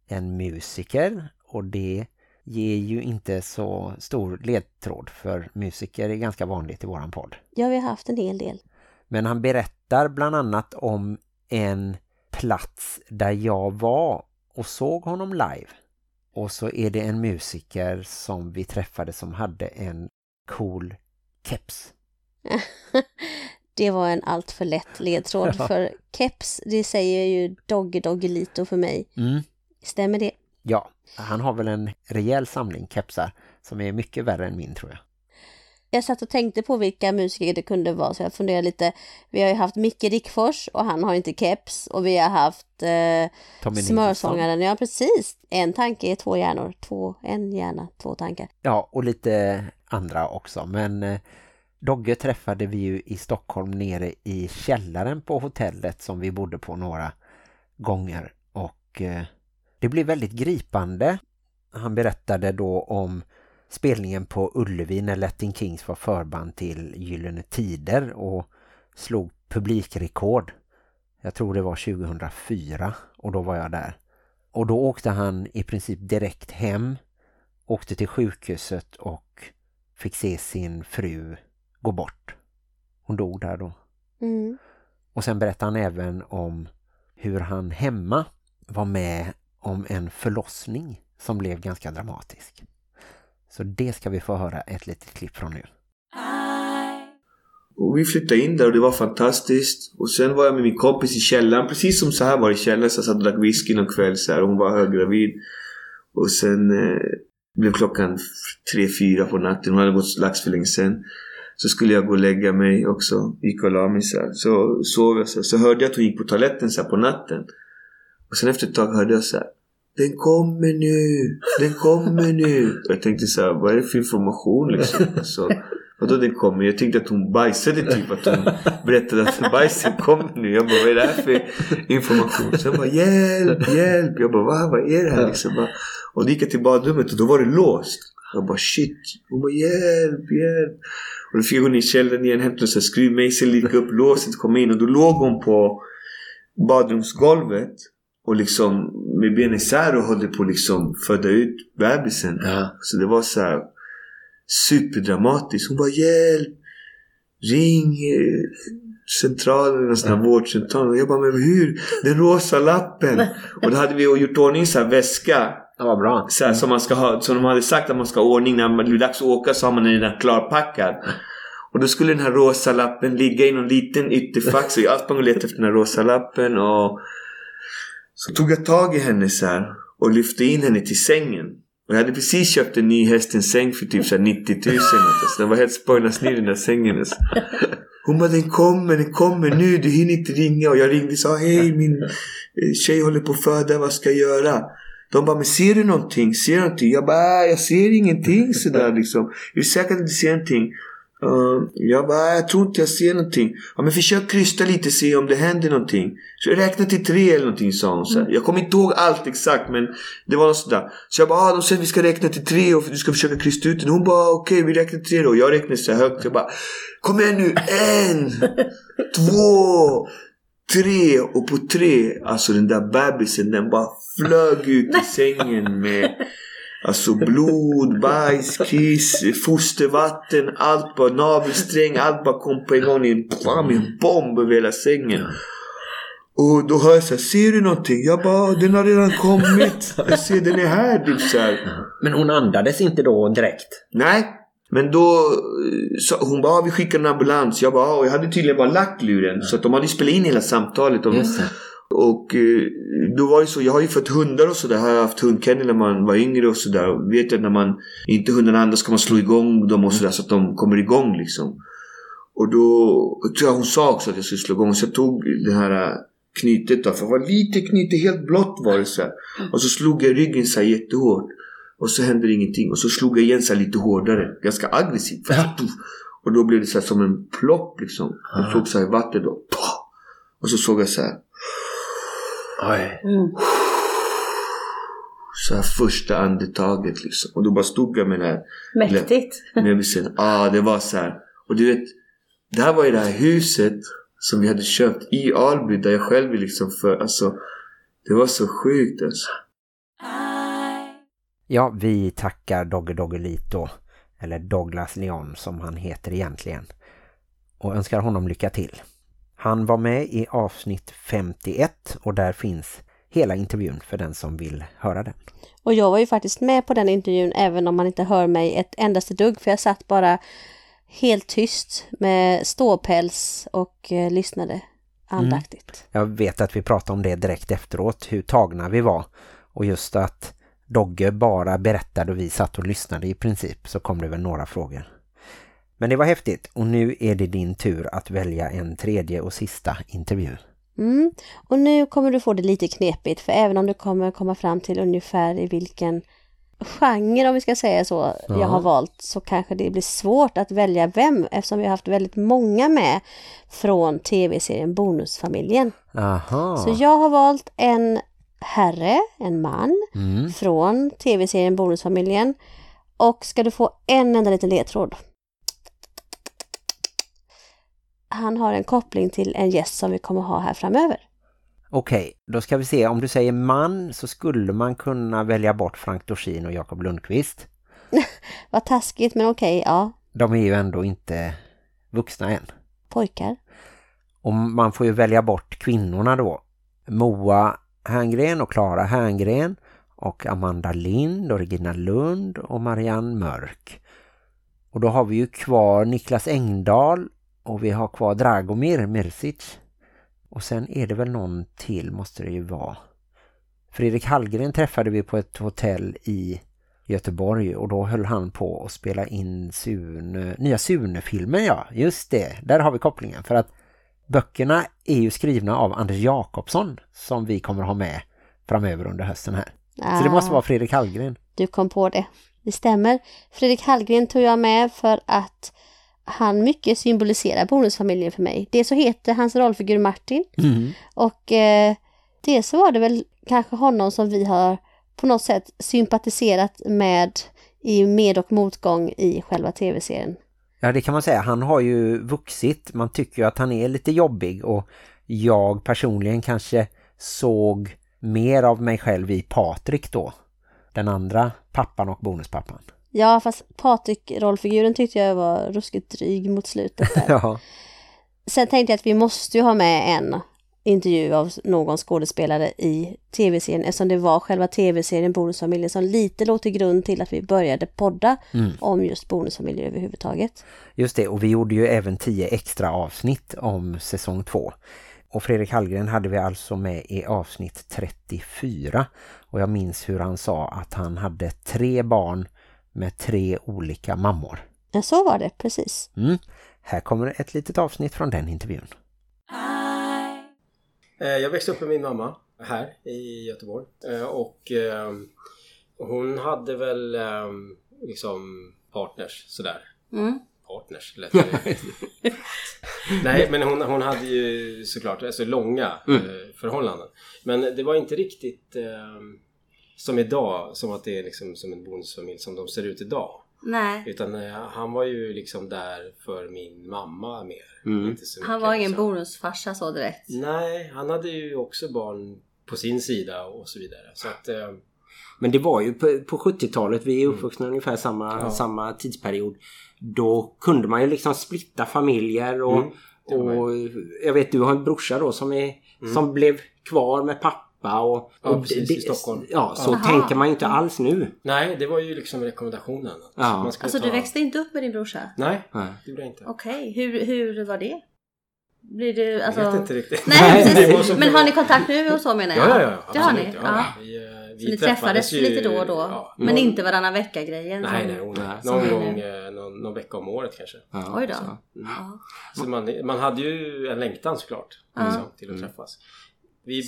en musiker och det ger ju inte så stor ledtråd för musiker är ganska vanligt i våran podd. Ja, vi har haft en hel del. Men han berättar bland annat om en plats där jag var och såg honom live. Och så är det en musiker som vi träffade som hade en cool keps. det var en allt för lätt ledtråd Ja. för keps, det säger ju Doggy Doggelito för mig. Mm. Stämmer det? Ja, han har väl en rejäl samling kepsar som är mycket värre än min tror jag. Jag satt och tänkte på vilka musiker det kunde vara så jag funderade lite. Vi har ju haft Micke Rickfors och han har inte keps och vi har haft eh, Smörsångaren. Ja precis, en tanke är två hjärnor. Två, en hjärna, två tankar. Ja, och lite andra också. Men eh, Dogge träffade vi ju i Stockholm nere i källaren på hotellet som vi bodde på några gånger. Och eh, det blev väldigt gripande. Han berättade då om spelningen på Ullevi när Latin Kings var förband till Gyllene Tider och slog publikrekord. Jag tror det var 2004 och då var jag där. Och då åkte han i princip direkt hem åkte till sjukhuset och fick se sin fru gå bort. Hon dog där då. Mm. Och sen berättade han även om hur han hemma var med om en förlossning som blev ganska dramatisk. Så det ska vi få höra ett litet klipp från nu. Och vi flyttade in där och det var fantastiskt. Och sen var jag med min kompis i källaren. Precis som så här var det i källaren. Så jag satt och drack whisky någon kväll så här. Och hon var höggravid. Och sen eh, blev klockan tre fyra på natten. Hon hade gått lagts för länge sen. Så skulle jag gå och lägga mig också. Gick och la mig så här. Så sov jag så här. Så hörde jag att hon gick på toaletten så här på natten. Och sen efter ett tag hörde jag så här. Den kommer nu! Den kommer nu! Och jag tänkte så här, vad är det för information liksom? Så, vadå den kommer? Jag tänkte att hon bajsade typ. Att hon berättade att bajsen kommer nu. Jag bara, vad är det här för information? Så jag bara, hjälp, hjälp! Jag bara, Va, vad är det här liksom? Och då gick jag till badrummet och då var det låst. Jag bara, shit! Hon bara, hjälp, hjälp! Och då fick ner i källaren igen, hämta en skruvmejsel, lirka upp låset, komma in. Och då låg hon på badrumsgolvet. Och liksom med benen isär och höll på liksom föda ut bebisen. Ja. Så det var så här superdramatiskt. Hon bara hjälp! Ring eh, centralen, en sån här vårdcentral. Och jag bara men hur? Den rosa lappen! och då hade vi gjort ordning så här väska. Ja, vad bra. Så här, som, man ska ha, som de hade sagt att man ska ha ordning när det blir dags att åka så har man den redan klarpackad. Och då skulle den här rosa lappen ligga i någon liten ytterfack. Så jag sprang och letade efter den här rosa lappen. Och så tog jag tag i henne så här och lyfte in henne till sängen. Och jag hade precis köpt en ny hästens säng för typ så här 90 000. Så den var helt spoilad ner den där sängen. Hon bara den kommer, den kommer nu, du hinner inte ringa. Och jag ringde och sa hej min eh, tjej håller på att föda, vad ska jag göra? De bara, men ser du någonting? Ser du någonting? Jag bara, "Äh, jag ser ingenting sådär liksom. Är du säker att du ser någonting? Uh, jag bara, "Äh, jag tror inte jag ser någonting. Ja, men försök krysta lite se om det händer någonting. Så jag räknar till tre eller någonting sa hon. Så här. Jag kommer inte ihåg allt exakt men det var något sådär. Så jag bara, ah, de säger att vi ska räkna till tre och du ska försöka krysta ut den. Hon bara, okej vi räknar till tre då. Jag räknade så högt. Jag bara, kom igen nu. En, två, tre. Och på tre, alltså den där bebisen den bara flög ut i sängen med Alltså blod, bajs, kiss, fostervatten, allt bara, navelsträng, allt bara kom på en gång i en, bomb över hela sängen. Och då hör jag såhär, ser du någonting? Jag bara, den har redan kommit. Jag ser den är här, typ såhär. Men hon andades inte då direkt? Nej, Men då, eh, så, hon bara, ah, vi skickar en ambulans. Jag bara, ah, och jag hade tydligen bara lagt luren. Så att de hade spelat in hela samtalet. Det. och eh, då var det så, jag har ju fått hundar och sådär. Har jag haft hundkennel när man var yngre och sådär. Vet jag när man inte hundarna andra ska man slå igång dem och sådär så att de kommer igång liksom. Och då tror jag hon sa också att jag skulle slå igång. Så jag tog det här äh, knytet då. För det var lite knyte, helt blått var det så här. Och så slog jag ryggen så här jättehårt. Och så hände det ingenting. Och så slog jag igen så här lite hårdare. Ganska aggressivt. Puff. Och då blev det så här som en plopp liksom. Jag såg så här i vattnet då. Och så såg jag så här. Oj. Så här första andetaget liksom. Och då bara stod jag med den här Mäktigt. med sen. Ah, det var så här. Och du vet. Det här var ju det här huset som vi hade köpt i Alby där jag själv är liksom för, alltså. Det var så sjukt alltså. Ja, vi tackar Dogge Doggelito, eller Douglas Leon som han heter egentligen, och önskar honom lycka till. Han var med i avsnitt 51 och där finns hela intervjun för den som vill höra den. Och jag var ju faktiskt med på den intervjun även om man inte hör mig ett endaste dugg för jag satt bara helt tyst med ståpäls och eh, lyssnade andaktigt. Jag vet att vi pratade om det direkt efteråt, hur tagna vi var. Och just att Dogge bara berättade och vi satt och lyssnade i princip så kom det väl några frågor. Men det var häftigt och nu är det din tur att välja en tredje och sista intervju. Mm. Och nu kommer du få det lite knepigt för även om du kommer komma fram till ungefär i vilken genre om vi ska säga så Ja. jag har valt så kanske det blir svårt att välja vem eftersom vi har haft väldigt många med från tv-serien Bonusfamiljen. Aha. Så jag har valt en herre, en man Mm. från tv-serien Bonusfamiljen och ska du få en enda liten ledtråd. Han har en koppling till en gäst som vi kommer ha här framöver. Okej, då ska vi se. Om du säger man så skulle man kunna välja bort Frank Dorsin och Jakob Lundqvist. Vad taskigt men okej, ja. De är ju ändå inte vuxna än. Pojkar. Och man får ju välja bort kvinnorna då. Moa Herngren och Klara Herngren och Amanda Lind och Regina Lund och Marianne Mörk. Och då har vi ju kvar Niklas Engdahl och vi har kvar Dragomir Mirsic. Och sen är det väl någon till måste det ju vara. Fredrik Hallgren träffade vi på ett hotell i Göteborg och då höll han på att spela in Sune, nya Sune-filmen, ja. Just det, där har vi kopplingen. För att böckerna är ju skrivna av Anders Jakobsson som vi kommer ha med framöver under hösten här. Så det måste Ah. vara Fredrik Hallgren. Du kom på det. Det stämmer. Fredrik Hallgren tog jag med för att han mycket symboliserar bonusfamiljen för mig. Det så heter hans rollfigur Martin Mm. och eh, det så var det väl kanske honom som vi har på något sätt sympatiserat med i med och motgång i själva tv-serien. Ja, det kan man säga. Han har ju vuxit. Man tycker ju att han är lite jobbig och jag personligen kanske såg mer av mig själv i Patrik då. Den andra pappan och bonuspappan. Ja, fast Patrik-rollfiguren tyckte jag var ruskigt dryg mot slutet. Ja. Sen tänkte jag att vi måste ju ha med en intervju av någon skådespelare i tv-serien eftersom det var själva tv-serien Bonusfamiljen som lite låg till grund till att vi började podda Mm. om just bonusfamiljer överhuvudtaget. Just det, och vi gjorde ju även tio extra avsnitt om säsong två. Och Fredrik Hallgren hade vi alltså med i avsnitt 34. Och jag minns hur han sa att han hade tre barn med tre olika mammor. Ja, så var det, precis. Mm. Här kommer ett litet avsnitt från den intervjun. Eh, Jag växte upp med min mamma här i Göteborg. Eh, Och eh, hon hade väl liksom partners sådär. Mm. Partners, det. Nej, men hon, hon hade ju såklart alltså, långa Mm. förhållanden. Men det var inte riktigt som idag, som att det är liksom som en bonusfamilj som de ser ut idag. Nej. Utan eh, han var ju liksom där för min mamma mer. Mm. Inte så Han mycket, var ingen liksom. bonusfarsa så direkt. Nej, han hade ju också barn på sin sida och så vidare. Så att, eh, Men det var ju på, på 70-talet, vi är uppvuxna ungefär samma, Ja. samma tidsperiod. Då kunde man ju liksom splitta familjer och, Mm, och jag vet du har en brorsa då som, är, Mm. som blev kvar med pappa pappa och... Ja, och precis, i Stockholm. Ja, så Aha. tänker man ju inte alls nu. Nej, det var ju liksom rekommendationen. Ja. Alltså ta... du växte inte upp med din brorsa? Nej, Nej. det gjorde jag inte. Okej, hur, hur var det? Blir du alltså... Jag vet inte riktigt. Nej, Det var precis. Men det har ni kontakt nu och så menar jag? Ja, ja, ja. Det har ni? Ja, Ja. Vi, eh, vi Så ni träffades ju- lite då och då? Ja, men någon- inte varannan vecka-grejen? Nej, nej, oh, nej. som Någon gång, eh, någon, någon vecka om året kanske. Ja, Oj då. så. Ja. Så man, man hade ju en längtan såklart Ja. liksom, till att träffas. Vi,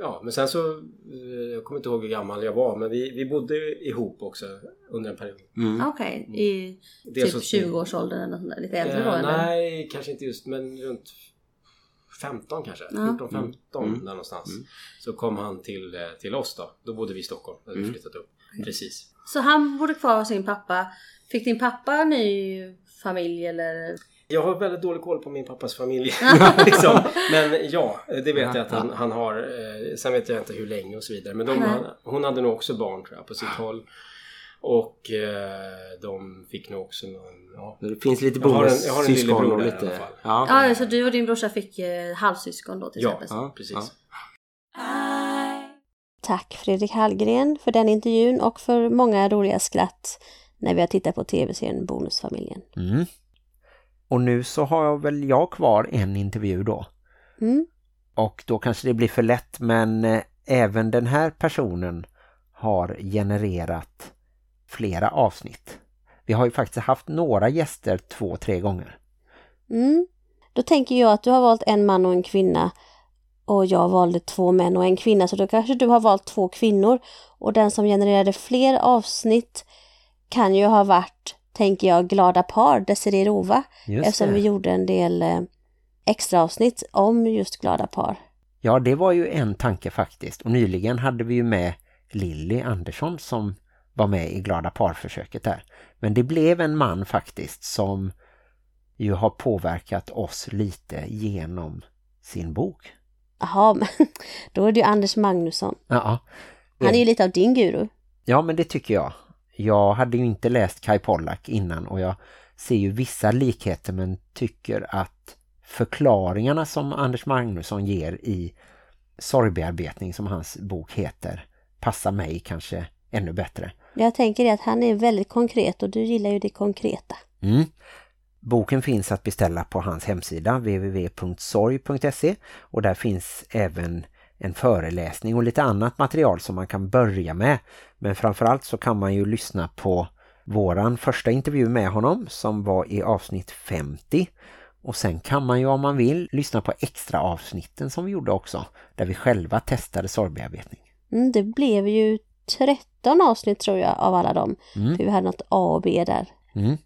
ja, men sen så, eh, jag kommer inte ihåg hur gammal jag var, men vi, vi bodde ihop också under en period. Mm. Okej, i Dels typ hos- 20-årsåldern eller något sånt där? Lite äldre då Eh, eller? nej, kanske inte just, men runt 15 kanske. Ja. 14-15 Mm. där någonstans. Så kom han till, eh, till oss då. Då bodde vi i Stockholm. Hade vi Mm. flyttat upp. Precis. Så han bodde kvar hos sin pappa. Fick din pappa ny familj eller? Jag har väldigt dålig koll på min pappas familj. liksom. Men ja, det vet jag att han, han har. Eh, sen vet jag inte hur länge och så vidare. Men de, han, hon hade nog också barn tror jag på sitt håll. Och eh, de fick nog också någon... Ja. Det finns lite Jag har en- jag har en bonussyskon lillebror där i alla fall. Ja. Ja, så du och din brorsa fick eh, halvsyskon då till Ja, exempel? Ja, precis. ja. Tack Fredrik Hallgren för den intervjun och för många roliga skratt när vi har tittat på tv-serien Bonusfamiljen. Mm. Och nu så har jag väl jag kvar en intervju då. Mm. Och då kanske det blir för lätt men eh, även den här personen har genererat flera avsnitt. Vi har ju faktiskt haft några gäster två, tre gånger. Mm. Då tänker jag att du har valt en man och en kvinna och jag valde två män och en kvinna så då kanske du har valt två kvinnor och den som genererade fler avsnitt kan ju ha varit, tänker jag, Glada par, Desiree Rova Just eftersom det. vi gjorde en del eh, extra avsnitt om just Glada par. Ja, det var ju en tanke faktiskt. Och nyligen hade vi ju med Lilly Andersson som var med i Glada parförsöket där. Men det blev en man faktiskt som ju har påverkat oss lite genom sin bok. Jaha, men då är det ju Anders Magnusson. Ja, Han är ju lite av din guru. ja men det tycker jag. Jag hade ju inte läst Kai Pollak innan och jag ser ju vissa likheter men tycker att förklaringarna som Anders Magnusson ger i sorgbearbetning som hans bok heter passar mig kanske ännu bättre. Jag tänker att han är väldigt konkret och du gillar ju det konkreta. Mm. Boken finns att beställa på hans hemsida www.sorg.se och där finns även en föreläsning och lite annat material som man kan börja med. Men framförallt så kan man ju lyssna på våran första intervju med honom som var i avsnitt 50 och sen kan man ju om man vill lyssna på extra avsnitten som vi gjorde också där vi själva testade sorgbearbetning. Mm, det blev ju 13 avsnitt tror jag av alla dem. Mm. För vi hade något A och B där. Mm.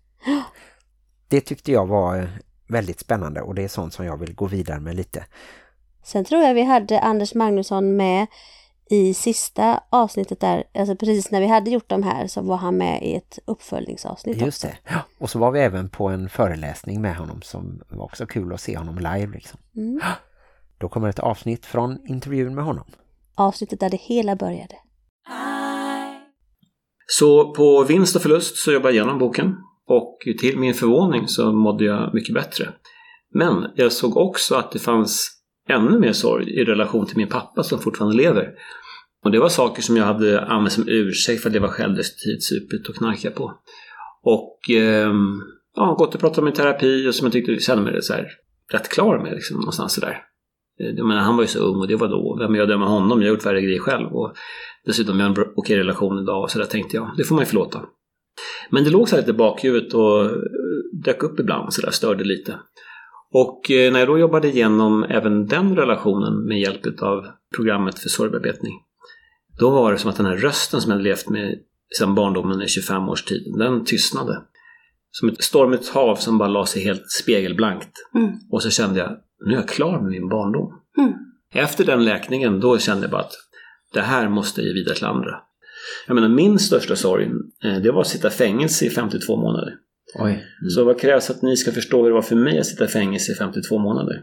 Det tyckte jag var eh, väldigt spännande och det är sånt som jag vill gå vidare med lite. Sen tror jag vi hade Anders Magnusson med i sista avsnittet där, alltså precis när vi hade gjort de här så var han med i ett uppföljningsavsnitt Just också. det. Och så var vi även på en föreläsning med honom som var också kul att se honom live. Liksom. Mm. Då kommer ett avsnitt från intervjun med honom. Avsnittet där det hela började. Så på vinst och förlust så jobbade jag igenom boken och till min förvåning så mådde jag mycket bättre. Men jag såg också att det fanns ännu mer sorg i relation till min pappa som fortfarande lever. Och det var saker som jag hade använt som ursäkt för att leva självdestruktivt, supit och knarka på. Och eh, ja, gått och pratat med terapi och som jag tyckte kände mig så här, rätt klar med liksom, någonstans sådär. Eh, menar, han var ju så ung och det var då. Vem är jag döma honom? Jag har gjort värre grejer själv. Och dessutom jag har en okej relation idag. Och så där tänkte jag, det får man ju förlåta. Men det låg så här lite i bakhuvudet och eh, dök upp ibland så där, störde lite. Och eh, när jag då jobbade igenom även den relationen med hjälp av programmet för sorgbearbetning. Då var det som att den här rösten som jag levt med sedan barndomen i 25 års tid, den tystnade. Som ett stormigt hav som bara la sig helt spegelblankt. Mm. Och så kände jag, nu är jag klar med min barndom. Mm. Efter den läkningen, då kände jag bara att det här måste jag ge vidare till andra. Jag menar, min största sorg, eh, det var att sitta i fängelse i 52 månader. Oj. Så vad krävs att ni ska förstå hur det var för mig att sitta i fängelse i 52 månader?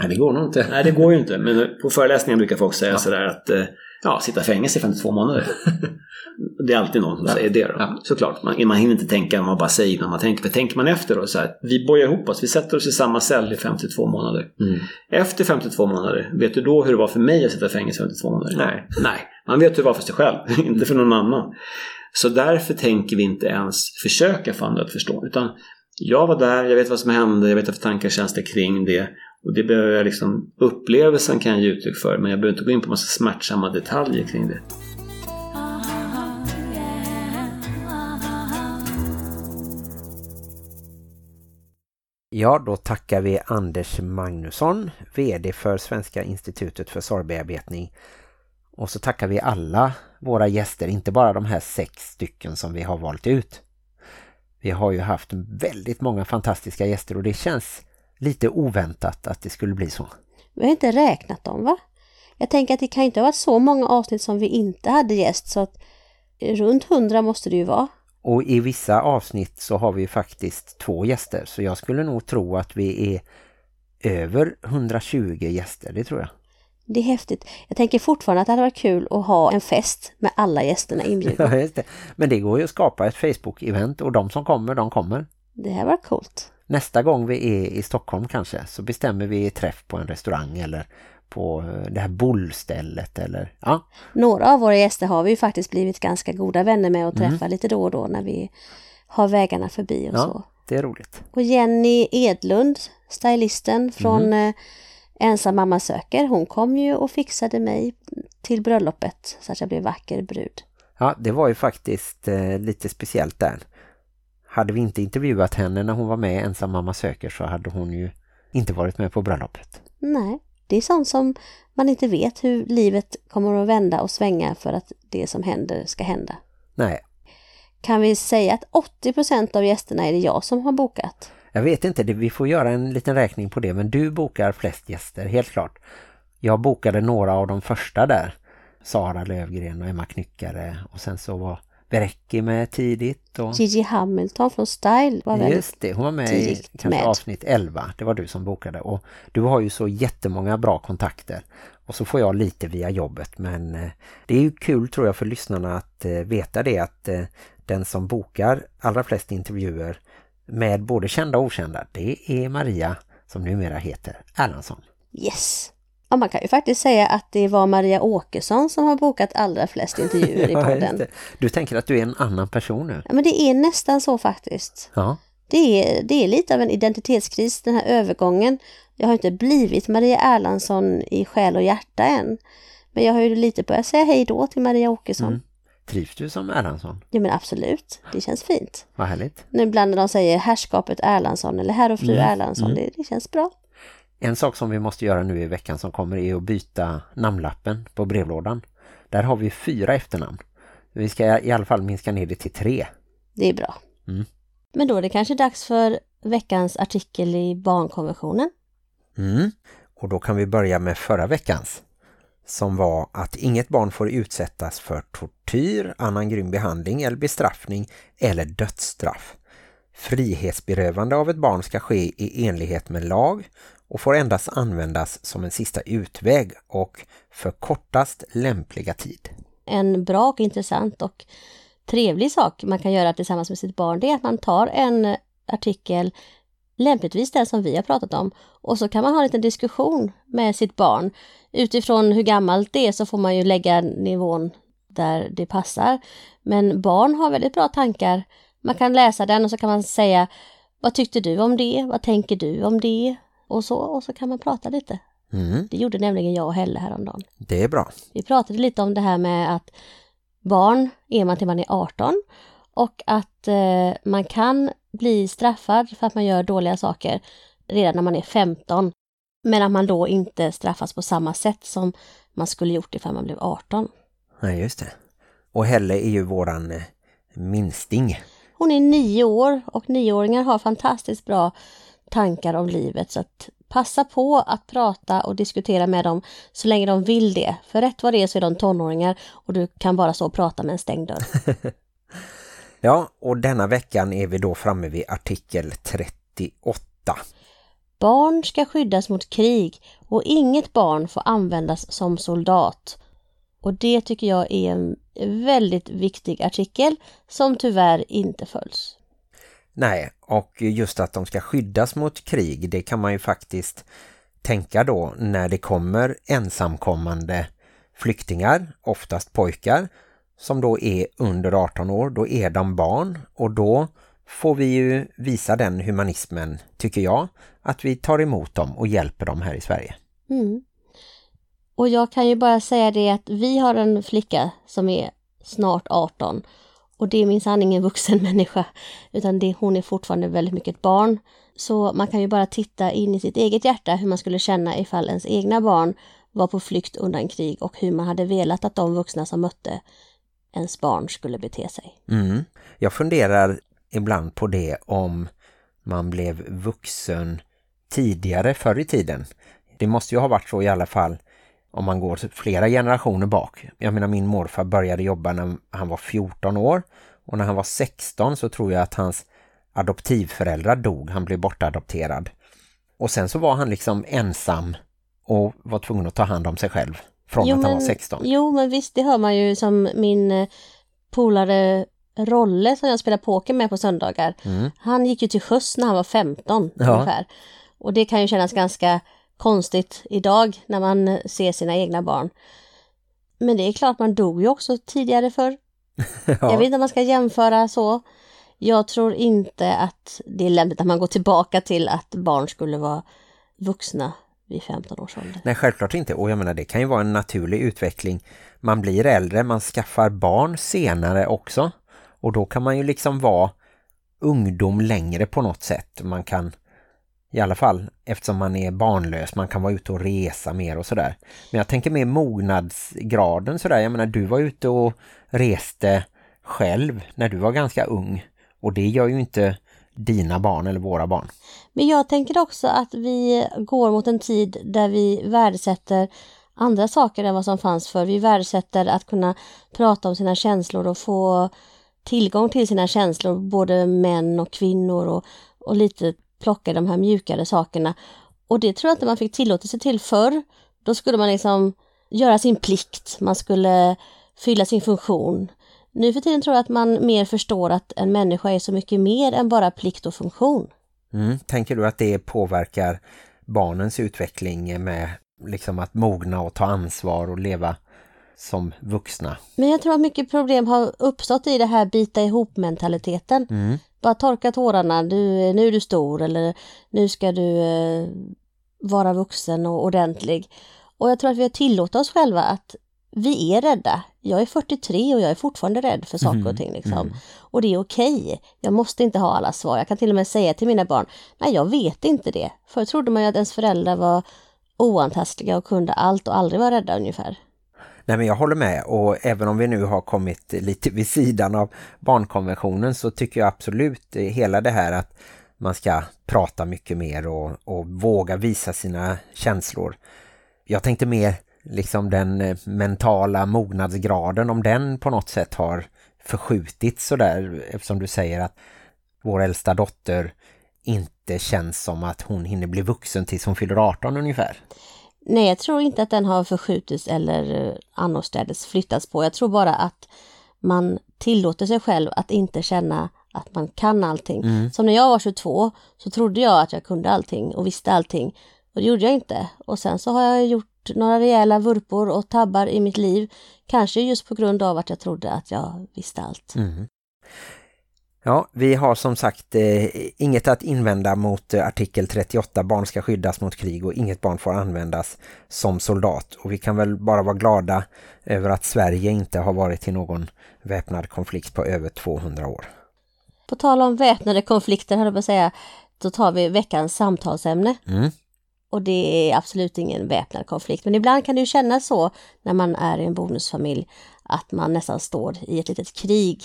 Nej, det går nog inte. Nej, det går ju inte. Men på föreläsningar brukar folk säga sådär att eh, Ja, sitta i fängelse i 52 månader. det är alltid någon som säger det då. Såklart, man, man hinner inte tänka, man bara säger när man tänker. För tänker man efter då så här, vi bojar ihop oss, vi sätter oss i samma cell i 52 månader. Mm. Efter 52 månader, vet du då hur det var för mig att sitta i fängelse i 52 månader? Nej. Nej, man vet hur det var för sig själv, inte för någon annan. Så därför tänker vi inte ens försöka få andra att förstå. Utan jag var där, jag vet vad som hände, jag vet vad för tankar och känslor kring det. Och det behöver jag liksom, upplevelsen kan jag ge uttryck för, men jag behöver inte gå in på massa smärtsamma detaljer kring det. Ja, då tackar vi Anders Magnusson, VD för Svenska institutet för sorgbearbetning. Och så tackar vi alla våra gäster, inte bara de här sex stycken som vi har valt ut. Vi har ju haft väldigt många fantastiska gäster och det känns lite oväntat att det skulle bli så. Vi har inte räknat dem va? Jag tänker att det kan inte ha varit så många avsnitt som vi inte hade gäst så att runt hundra måste det ju vara. Och i vissa avsnitt så har vi faktiskt två gäster så jag skulle nog tro att vi är över 120 gäster, det tror jag. Det är häftigt. Jag tänker fortfarande att det hade varit kul att ha en fest med alla gästerna inbjudna. Ja, det. Men det går ju att skapa ett Facebook-event och de som kommer, de kommer. Det här var coolt. Nästa gång vi är i Stockholm kanske så bestämmer vi träff på en restaurang eller på det här bollstället eller ja. Några av våra gäster har vi ju faktiskt blivit ganska goda vänner med och träffa Mm. lite då och då när vi har vägarna förbi och Ja, så. det är roligt. Och Jenny Edlund, stylisten från Mhm. Ensam mamma söker, hon kom ju och fixade mig till bröllopet så att jag blev vacker brud. Ja, det var ju faktiskt eh, lite speciellt där. Hade vi inte intervjuat henne när hon var med Ensam mamma söker så hade hon ju inte varit med på bröllopet. Nej, det är sånt som man inte vet hur livet kommer att vända och svänga för att det som händer ska hända. Nej, Kan vi säga att 80% av gästerna är det jag som har bokat? Jag vet inte, vi får göra en liten räkning på det men du bokar flest gäster, helt klart. Jag bokade några av de första där. Sara Lövgren och Emma Knyckare och sen så var Berecki med tidigt. Och... Gigi Hamilton från Style var väldigt Just det, hon var med i kanske med. avsnitt 11. Det var du som bokade. Och du har ju så jättemånga bra kontakter. Och så får jag lite via jobbet. Men eh, det är ju kul tror jag för lyssnarna att eh, veta det att eh, den som bokar allra flest intervjuer med både kända och okända, det är Maria som numera heter Erlandsson. Yes! Ja, man kan ju faktiskt säga att det var Maria Åkesson som har bokat allra flest intervjuer i Ja, podden. Du tänker att du är en annan person nu? Ja, men det är nästan så faktiskt. Ja. Det är, det är lite av en identitetskris, den här övergången. Jag har inte blivit Maria Erlandsson i själ och hjärta än. Men jag har ju lite börjat säga hej då till Maria Åkesson. Mm. Trivs du som Erlandsson? Ja men absolut, det känns fint. Vad härligt. Nu ibland när de säger herrskapet Erlandsson eller herr och fru Mm, Erlandsson, mm. det, det känns bra. En sak som vi måste göra nu i veckan som kommer är att byta namnlappen på brevlådan. Där har vi fyra efternamn. Vi ska i alla fall minska ner det till tre. Det är bra. Mm. Men då är det kanske dags för veckans artikel i barnkonventionen. Mm. Och då kan vi börja med förra veckans. Som var att inget barn får utsättas för tortyr, annan grym behandling eller bestraffning eller dödsstraff. Frihetsberövande av ett barn ska ske i enlighet med lag och får endast användas som en sista utväg och för kortast lämpliga tid. En bra och intressant och trevlig sak man kan göra tillsammans med sitt barn det är att man tar en artikel, lämpligtvis den som vi har pratat om, och så kan man ha en liten diskussion med sitt barn. Utifrån hur gammalt det är så får man ju lägga nivån där det passar. Men barn har väldigt bra tankar. Man kan läsa den och så kan man säga Vad tyckte du om det? Vad tänker du om det? Och så, och så kan man prata lite. Mm, Det gjorde nämligen jag och Helle häromdagen. det är bra. Vi pratade lite om det här med att barn är man till man är 18 och att eh, man kan bli straffad för att man gör dåliga saker redan när man är 15. Men att man då inte straffas på samma sätt som man skulle gjort ifall man blev 18. Nej, just det. Och Helle är ju våran eh, minsting. Hon är nio år och nioåringar har fantastiskt bra tankar om livet så att passa på att prata och diskutera med dem så länge de vill det. För rätt vad det är så är de tonåringar och du kan bara så prata med en stängd dörr. Ja, och denna veckan är vi då framme vid artikel 38. Barn ska skyddas mot krig och inget barn får användas som soldat. Och det tycker jag är en väldigt viktig artikel som tyvärr inte följs. Nej, och just att de ska skyddas mot krig, det kan man ju faktiskt tänka då när det kommer ensamkommande flyktingar, oftast pojkar, som då är under 18 år, då är de barn och då får vi ju visa den humanismen, tycker jag, att vi tar emot dem och hjälper dem här i Sverige. Mm. Och jag kan ju bara säga det att vi har en flicka som är snart 18 och det är minsann ingen vuxen människa utan det, hon är fortfarande väldigt mycket ett barn. Så man kan ju bara titta in i sitt eget hjärta hur man skulle känna ifall ens egna barn var på flykt undan krig och hur man hade velat att de vuxna som mötte ens barn skulle bete sig. Mm. Jag funderar ibland på det om man blev vuxen tidigare förr i tiden. Det måste ju ha varit så i alla fall om man går flera generationer bak. Jag menar min morfar började jobba när han var 14 år och när han var 16 så tror jag att hans adoptivföräldrar dog. Han blev bortadopterad. Och sen så var han liksom ensam och var tvungen att ta hand om sig själv från Jo, att han men- var 16. Jo, men visst, det hör man ju som min eh, polare Rolle som jag spelar poker med på söndagar. Mm. Han gick ju till sjöss när han var 15 Ja. ungefär. Och det kan ju kännas ganska konstigt idag när man eh, ser sina egna barn. Men det är klart, man dog ju också tidigare för. Jag vet inte om man ska jämföra så. Jag tror inte att det är lämpligt att man går tillbaka till att barn skulle vara vuxna vid 15 års ålder. Nej, självklart inte. Och jag menar, det kan ju vara en naturlig utveckling. Man blir äldre, man skaffar barn senare också. Och då kan man ju liksom vara ungdom längre på något sätt. Man kan, i alla fall eftersom man är barnlös, man kan vara ute och resa mer och sådär. Men jag tänker mer mognadsgraden sådär. Jag menar, du var ute och reste själv när du var ganska ung. Och det gör ju inte dina barn eller våra barn. Men jag tänker också att vi går mot en tid där vi värdesätter andra saker än vad som fanns för. Vi värdesätter att kunna prata om sina känslor och få tillgång till sina känslor, både män och kvinnor och, och lite plocka de här mjukare sakerna. Och det tror jag inte man fick tillåtelse till förr. Då skulle man liksom göra sin plikt, man skulle fylla sin funktion. Nu för tiden tror jag att man mer förstår att en människa är så mycket mer än bara plikt och funktion. Mm. Tänker du att det påverkar barnens utveckling med liksom att mogna och ta ansvar och leva som vuxna? Men jag tror att mycket problem har uppstått i det här bita ihop mentaliteten. Mm. Bara torka tårarna, du, nu är du stor eller nu ska du eh, vara vuxen och ordentlig. Och jag tror att vi har tillåtit oss själva att vi är rädda. Jag är 43 och jag är fortfarande rädd för saker och ting. Liksom. Mm. Och det är okej. Jag måste inte ha alla svar. Jag kan till och med säga till mina barn, nej jag vet inte det. Förr trodde man ju att ens föräldrar var oantastliga och kunde allt och aldrig vara rädda ungefär. Nej men jag håller med och även om vi nu har kommit lite vid sidan av barnkonventionen så tycker jag absolut hela det här att man ska prata mycket mer och, och våga visa sina känslor. Jag tänkte mer liksom den eh, mentala mognadsgraden om den på något sätt har förskjutits sådär eftersom du säger att vår äldsta dotter inte känns som att hon hinner bli vuxen tills hon fyller 18 ungefär. Nej, jag tror inte att den har förskjutits eller eh, annorstädes flyttats på. Jag tror bara att man tillåter sig själv att inte känna att man kan allting. Mm. Som när jag var 22 så trodde jag att jag kunde allting och visste allting. Och det gjorde jag inte. Och sen så har jag gjort några rejäla vurpor och tabbar i mitt liv. Kanske just på grund av att jag trodde att jag visste allt. Mm. Ja, vi har som sagt eh, inget att invända mot eh, artikel 38. Barn ska skyddas mot krig och inget barn får användas som soldat. Och vi kan väl bara vara glada över att Sverige inte har varit i någon väpnad konflikt på över 200 år. På tal om väpnade konflikter, höll jag säga, då tar vi veckans samtalsämne. Mm. Och det är absolut ingen väpnad konflikt. Men ibland kan det ju kännas så när man är i en bonusfamilj att man nästan står i ett litet krig.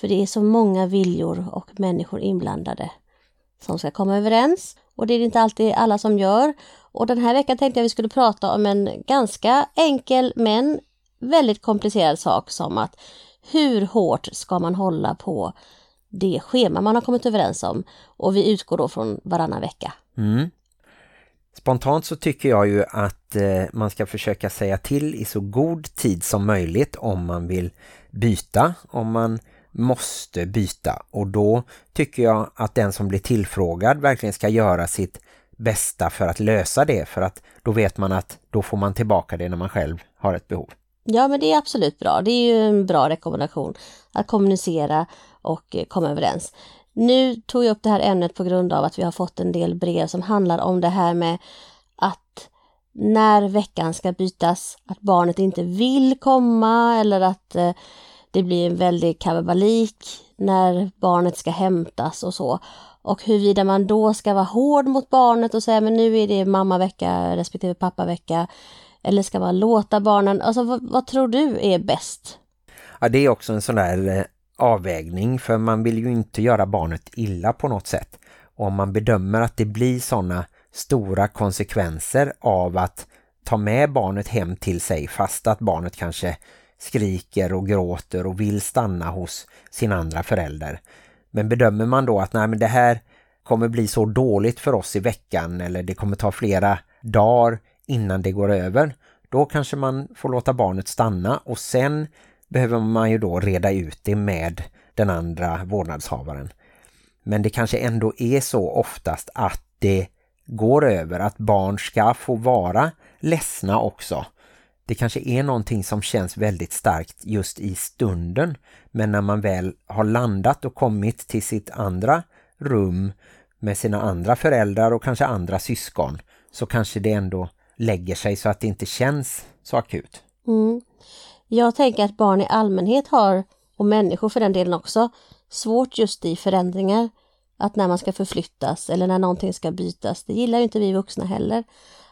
För det är så många viljor och människor inblandade som ska komma överens. Och det är det inte alltid alla som gör. Och den här veckan tänkte jag vi skulle prata om en ganska enkel men väldigt komplicerad sak som att hur hårt ska man hålla på det schema man har kommit överens om. Och vi utgår då från varannan vecka. Mm. Spontant så tycker jag ju att eh, man ska försöka säga till i så god tid som möjligt om man vill byta, om man måste byta. Och då tycker jag att den som blir tillfrågad verkligen ska göra sitt bästa för att lösa det. För att då vet man att då får man tillbaka det när man själv har ett behov. Ja, men det är absolut bra. Det är ju en bra rekommendation att kommunicera och eh, komma överens. Nu tog jag upp det här ämnet på grund av att vi har fått en del brev som handlar om det här med att när veckan ska bytas, att barnet inte vill komma eller att eh, det blir en väldig kababalik när barnet ska hämtas och så. Och huruvida man då ska vara hård mot barnet och säga men nu är det mammavecka respektive pappavecka. Eller ska man låta barnen, alltså vad, vad tror du är bäst? Ja, det är också en sån där eh, avvägning för man vill ju inte göra barnet illa på något sätt. Och om man bedömer att det blir sådana stora konsekvenser av att ta med barnet hem till sig fast att barnet kanske skriker och gråter och vill stanna hos sin andra förälder. Men bedömer man då att nej, men det här kommer bli så dåligt för oss i veckan eller det kommer ta flera dagar innan det går över, då kanske man får låta barnet stanna och sen behöver man ju då reda ut det med den andra vårdnadshavaren. Men det kanske ändå är så oftast att det går över att barn ska få vara ledsna också. Det kanske är någonting som känns väldigt starkt just i stunden. Men när man väl har landat och kommit till sitt andra rum med sina andra föräldrar och kanske andra syskon så kanske det ändå lägger sig så att det inte känns så akut. Mm. Jag tänker att barn i allmänhet har, och människor för den delen också, svårt just i förändringar. Att när man ska förflyttas eller när någonting ska bytas, det gillar ju inte vi vuxna heller.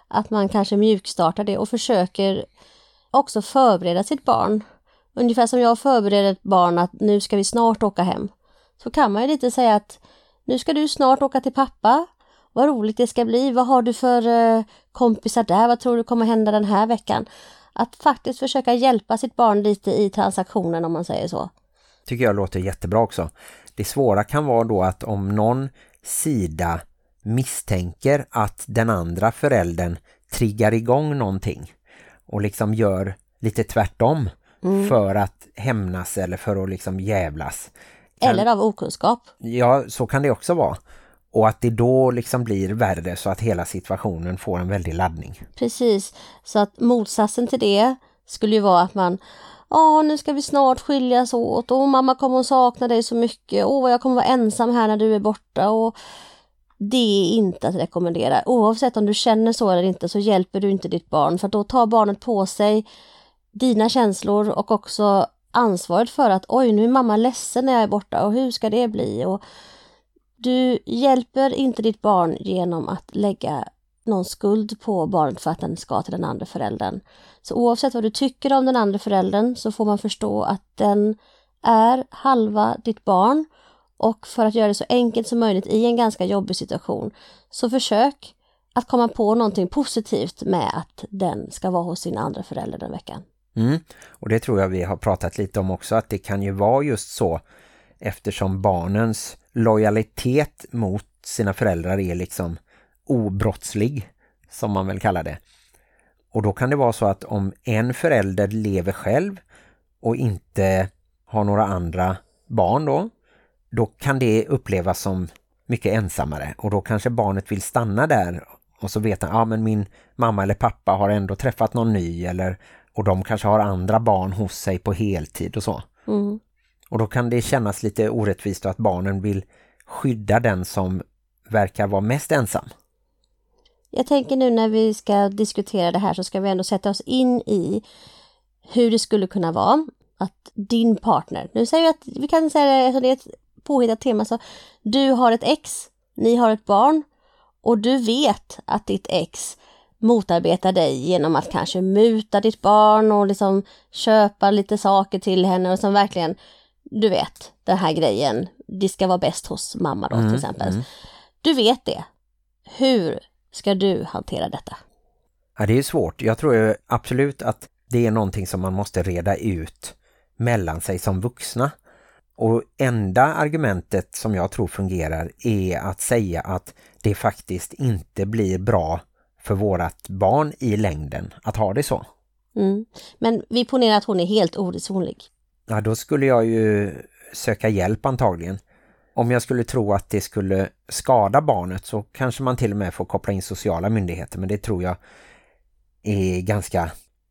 Att man kanske mjukstartar det och försöker också förbereda sitt barn. Ungefär som jag förbereder ett barn att nu ska vi snart åka hem. Så kan man ju lite säga att nu ska du snart åka till pappa. Vad roligt det ska bli. Vad har du för eh, kompisar där? Vad tror du kommer hända den här veckan? Att faktiskt försöka hjälpa sitt barn lite i transaktionen om man säger så. Tycker jag låter jättebra också. Det svåra kan vara då att om någon sida misstänker att den andra föräldern triggar igång någonting och liksom gör lite tvärtom mm. för att hämnas eller för att liksom jävlas. Kan... Eller av okunskap. Ja, så kan det också vara. Och att det då liksom blir värre så att hela situationen får en väldig laddning. Precis, så att motsatsen till det skulle ju vara att man Ja, nu ska vi snart skiljas åt och mamma kommer att sakna dig så mycket. Åh, jag kommer vara ensam här när du är borta. Och det är inte att rekommendera. Oavsett om du känner så eller inte så hjälper du inte ditt barn för då tar barnet på sig dina känslor och också ansvaret för att oj nu är mamma ledsen när jag är borta och hur ska det bli? Och du hjälper inte ditt barn genom att lägga någon skuld på barnet för att den ska till den andra föräldern. Så oavsett vad du tycker om den andra föräldern så får man förstå att den är halva ditt barn och för att göra det så enkelt som möjligt i en ganska jobbig situation så försök att komma på någonting positivt med att den ska vara hos sin andra förälder den veckan. Mm. Och det tror jag vi har pratat lite om också att det kan ju vara just så eftersom barnens lojalitet mot sina föräldrar är liksom obrottslig som man väl kallar det. Och då kan det vara så att om en förälder lever själv och inte har några andra barn då då kan det upplevas som mycket ensammare och då kanske barnet vill stanna där och så vet han, ja men min mamma eller pappa har ändå träffat någon ny eller och de kanske har andra barn hos sig på heltid och så. Mm. Och då kan det kännas lite orättvist att barnen vill skydda den som verkar vara mest ensam. Jag tänker nu när vi ska diskutera det här så ska vi ändå sätta oss in i hur det skulle kunna vara att din partner, nu säger vi att vi kan säga att det är ett påhittat tema. Så du har ett ex, ni har ett barn och du vet att ditt ex motarbetar dig genom att kanske muta ditt barn och liksom köpa lite saker till henne och som verkligen, du vet, den här grejen, det ska vara bäst hos mamma då mm, till exempel. Mm. Du vet det. Hur ska du hantera detta? Ja, det är svårt. Jag tror absolut att det är någonting som man måste reda ut mellan sig som vuxna. Och enda argumentet som jag tror fungerar är att säga att det faktiskt inte blir bra för vårat barn i längden att ha det så. Mm. Men vi ponerar att hon är helt oresonlig. Ja, då skulle jag ju söka hjälp antagligen. Om jag skulle tro att det skulle skada barnet så kanske man till och med får koppla in sociala myndigheter. Men det tror jag är ganska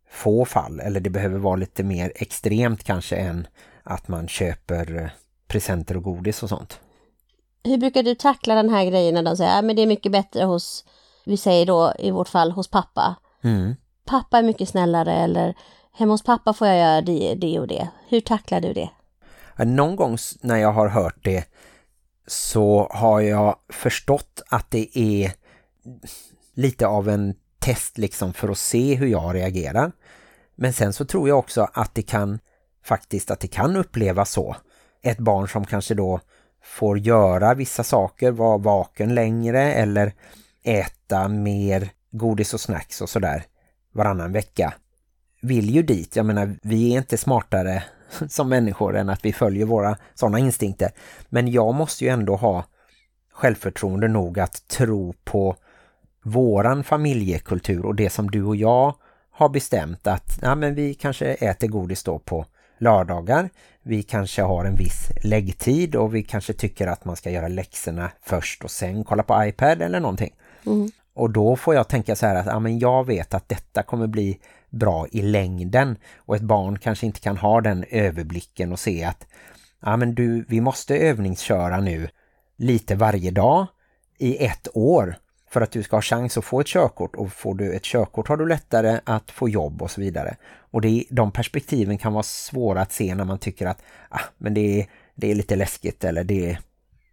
få fall. Eller det behöver vara lite mer extremt kanske än att man köper eh, presenter och godis och sånt. Hur brukar du tackla den här grejen när de säger att det är mycket bättre hos, vi säger då i vårt fall hos pappa. Mm. Pappa är mycket snällare eller hemma hos pappa får jag göra det, det och det. Hur tacklar du det? Någon gång när jag har hört det så har jag förstått att det är lite av en test liksom för att se hur jag reagerar. Men sen så tror jag också att det kan faktiskt att det kan upplevas så. Ett barn som kanske då får göra vissa saker, vara vaken längre eller äta mer godis och snacks och sådär varannan vecka vill ju dit. Jag menar, vi är inte smartare som människor än att vi följer våra sådana instinkter. Men jag måste ju ändå ha självförtroende nog att tro på våran familjekultur och det som du och jag har bestämt att ja, men vi kanske äter godis då på lördagar. Vi kanske har en viss läggtid och vi kanske tycker att man ska göra läxorna först och sen kolla på iPad eller någonting. Mm. Och då får jag tänka så här att ja, men jag vet att detta kommer bli bra i längden och ett barn kanske inte kan ha den överblicken och se att ja, men du, vi måste övningsköra nu lite varje dag i ett år för att du ska ha chans att få ett körkort och får du ett körkort har du lättare att få jobb och så vidare. Och det, de perspektiven kan vara svåra att se när man tycker att ah, men det, är, det är lite läskigt eller det är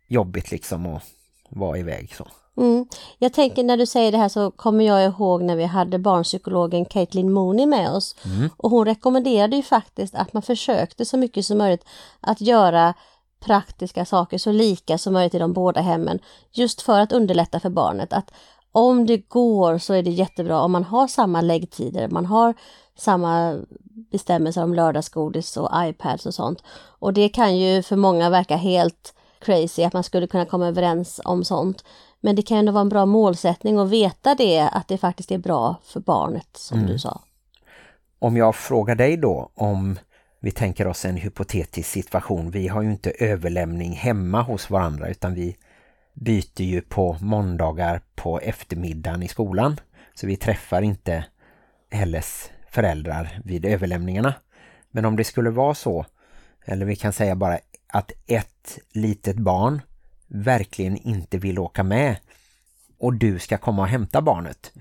jobbigt liksom att vara iväg så. Mm. Jag tänker när du säger det här så kommer jag ihåg när vi hade barnpsykologen Caitlin Mooney med oss. Mm. Och hon rekommenderade ju faktiskt att man försökte så mycket som möjligt att göra praktiska saker så lika som möjligt i de båda hemmen. Just för att underlätta för barnet. Att om det går så är det jättebra om man har samma läggtider, man har samma bestämmelser om lördagsgodis och iPads och sånt. Och det kan ju för många verka helt crazy att man skulle kunna komma överens om sånt. Men det kan ändå vara en bra målsättning att veta det, att det faktiskt är bra för barnet som Mm. du sa. Om jag frågar dig då om vi tänker oss en hypotetisk situation. Vi har ju inte överlämning hemma hos varandra utan vi byter ju på måndagar på eftermiddagen i skolan. Så vi träffar inte Helles föräldrar vid överlämningarna. Men om det skulle vara så, eller vi kan säga bara att ett litet barn verkligen inte vill åka med och du ska komma och hämta barnet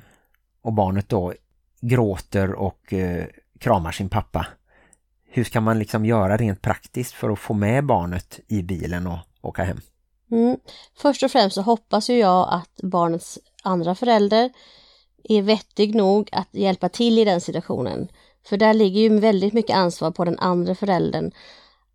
och barnet då gråter och eh, kramar sin pappa. Hur ska man liksom göra rent praktiskt för att få med barnet i bilen och åka hem? Mm. Först och främst så hoppas ju jag att barnets andra förälder är vettig nog att hjälpa till i den situationen. För där ligger ju väldigt mycket ansvar på den andra föräldern.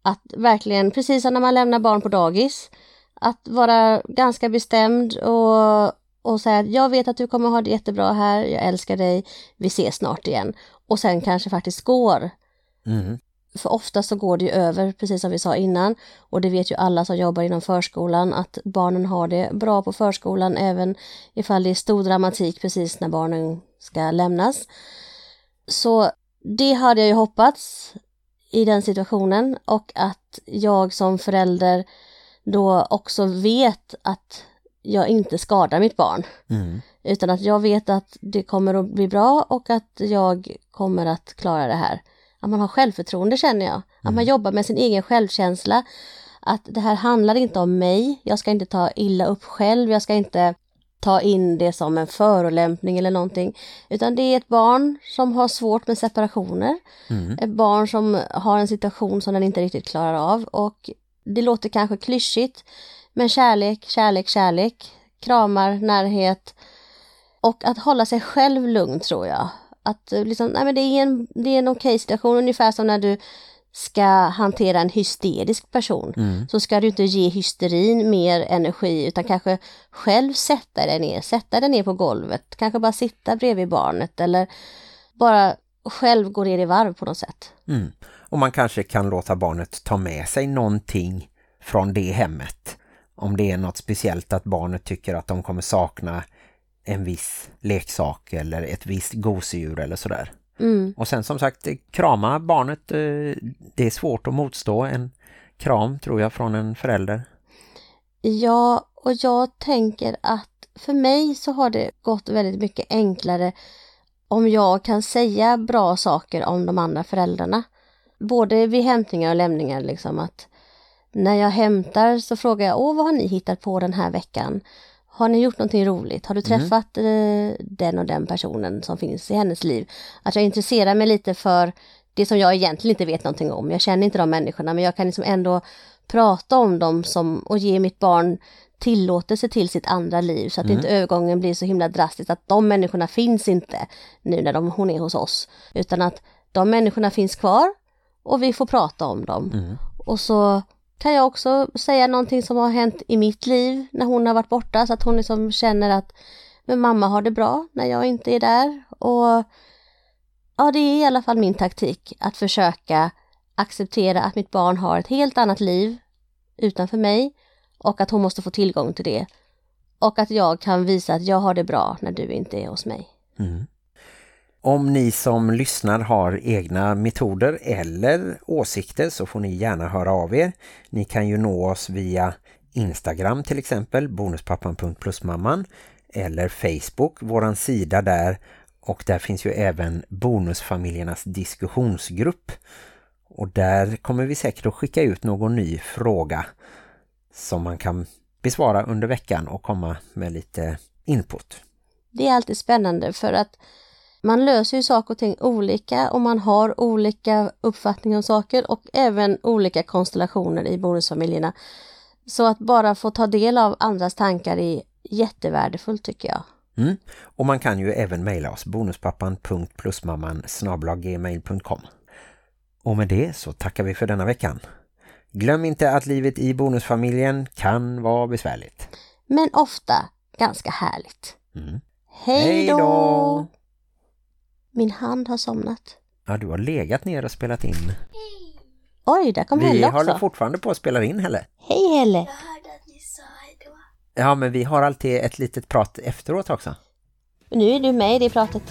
Att verkligen, precis som när man lämnar barn på dagis, att vara ganska bestämd och, och säga att jag vet att du kommer ha det jättebra här, jag älskar dig, vi ses snart igen. Och sen kanske faktiskt går. Mm. För ofta så går det ju över, precis som vi sa innan. Och det vet ju alla som jobbar inom förskolan att barnen har det bra på förskolan även ifall det är stor dramatik precis när barnen ska lämnas. Så det hade jag ju hoppats i den situationen och att jag som förälder då också vet att jag inte skadar mitt barn. Mm. Utan att jag vet att det kommer att bli bra och att jag kommer att klara det här. Att man har självförtroende känner jag. Att man jobbar med sin egen självkänsla. Att det här handlar inte om mig. Jag ska inte ta illa upp själv. Jag ska inte ta in det som en förolämpning eller någonting. Utan det är ett barn som har svårt med separationer. Mm. Ett barn som har en situation som den inte riktigt klarar av. Och det låter kanske klyschigt. Men kärlek, kärlek, kärlek. Kramar, närhet. Och att hålla sig själv lugn tror jag. Att liksom, nej men det är en, det är en okej situation, ungefär som när du ska hantera en hysterisk person. Mm. Så ska du inte ge hysterin mer energi utan kanske själv sätta dig ner, sätta dig ner på golvet, kanske bara sitta bredvid barnet eller bara själv gå ner i varv på något sätt. Mm. Och man kanske kan låta barnet ta med sig någonting från det hemmet. Om det är något speciellt att barnet tycker att de kommer sakna en viss leksak eller ett visst gosedjur eller sådär. Mm. Och sen som sagt, krama barnet, eh, det är svårt att motstå en kram tror jag från en förälder. Ja, och jag tänker att för mig så har det gått väldigt mycket enklare om jag kan säga bra saker om de andra föräldrarna. Både vid hämtningar och lämningar liksom att när jag hämtar så frågar jag, åh vad har ni hittat på den här veckan? Har ni gjort någonting roligt? Har du Mm. träffat eh, den och den personen som finns i hennes liv? Att jag intresserar mig lite för det som jag egentligen inte vet någonting om. Jag känner inte de människorna men jag kan liksom ändå prata om dem som, och ge mitt barn tillåtelse till sitt andra liv så att Mm. inte övergången blir så himla drastisk att de människorna finns inte nu när de, hon är hos oss. Utan att de människorna finns kvar och vi får prata om dem. Mm. Och så kan jag också säga någonting som har hänt i mitt liv när hon har varit borta så att hon liksom känner att men mamma har det bra när jag inte är där. Och ja, det är i alla fall min taktik att försöka acceptera att mitt barn har ett helt annat liv utanför mig och att hon måste få tillgång till det. Och att jag kan visa att jag har det bra när du inte är hos mig. Mm. Om ni som lyssnar har egna metoder eller åsikter så får ni gärna höra av er. Ni kan ju nå oss via Instagram till exempel, bonuspappan.plusmamman eller Facebook, våran sida där. Och där finns ju även bonusfamiljernas diskussionsgrupp. Och där kommer vi säkert att skicka ut någon ny fråga som man kan besvara under veckan och komma med lite input. Det är alltid spännande för att man löser ju saker och ting olika och man har olika uppfattningar om saker och även olika konstellationer i bonusfamiljerna. Så att bara få ta del av andras tankar är jättevärdefullt tycker jag. Mm. Och man kan ju även mejla oss bonuspappan.plusmamman gmail.com Och med det så tackar vi för denna veckan. Glöm inte att livet i bonusfamiljen kan vara besvärligt. Men ofta ganska härligt. Mm. Hej då! Då! Min hand har somnat. Ja, du har legat ner och spelat in. Oj, där kom Vi Helle håller också. fortfarande på att spela in, Helle. Hej Helle! Ja, men vi har alltid ett litet prat efteråt också. Nu är du med i det pratet.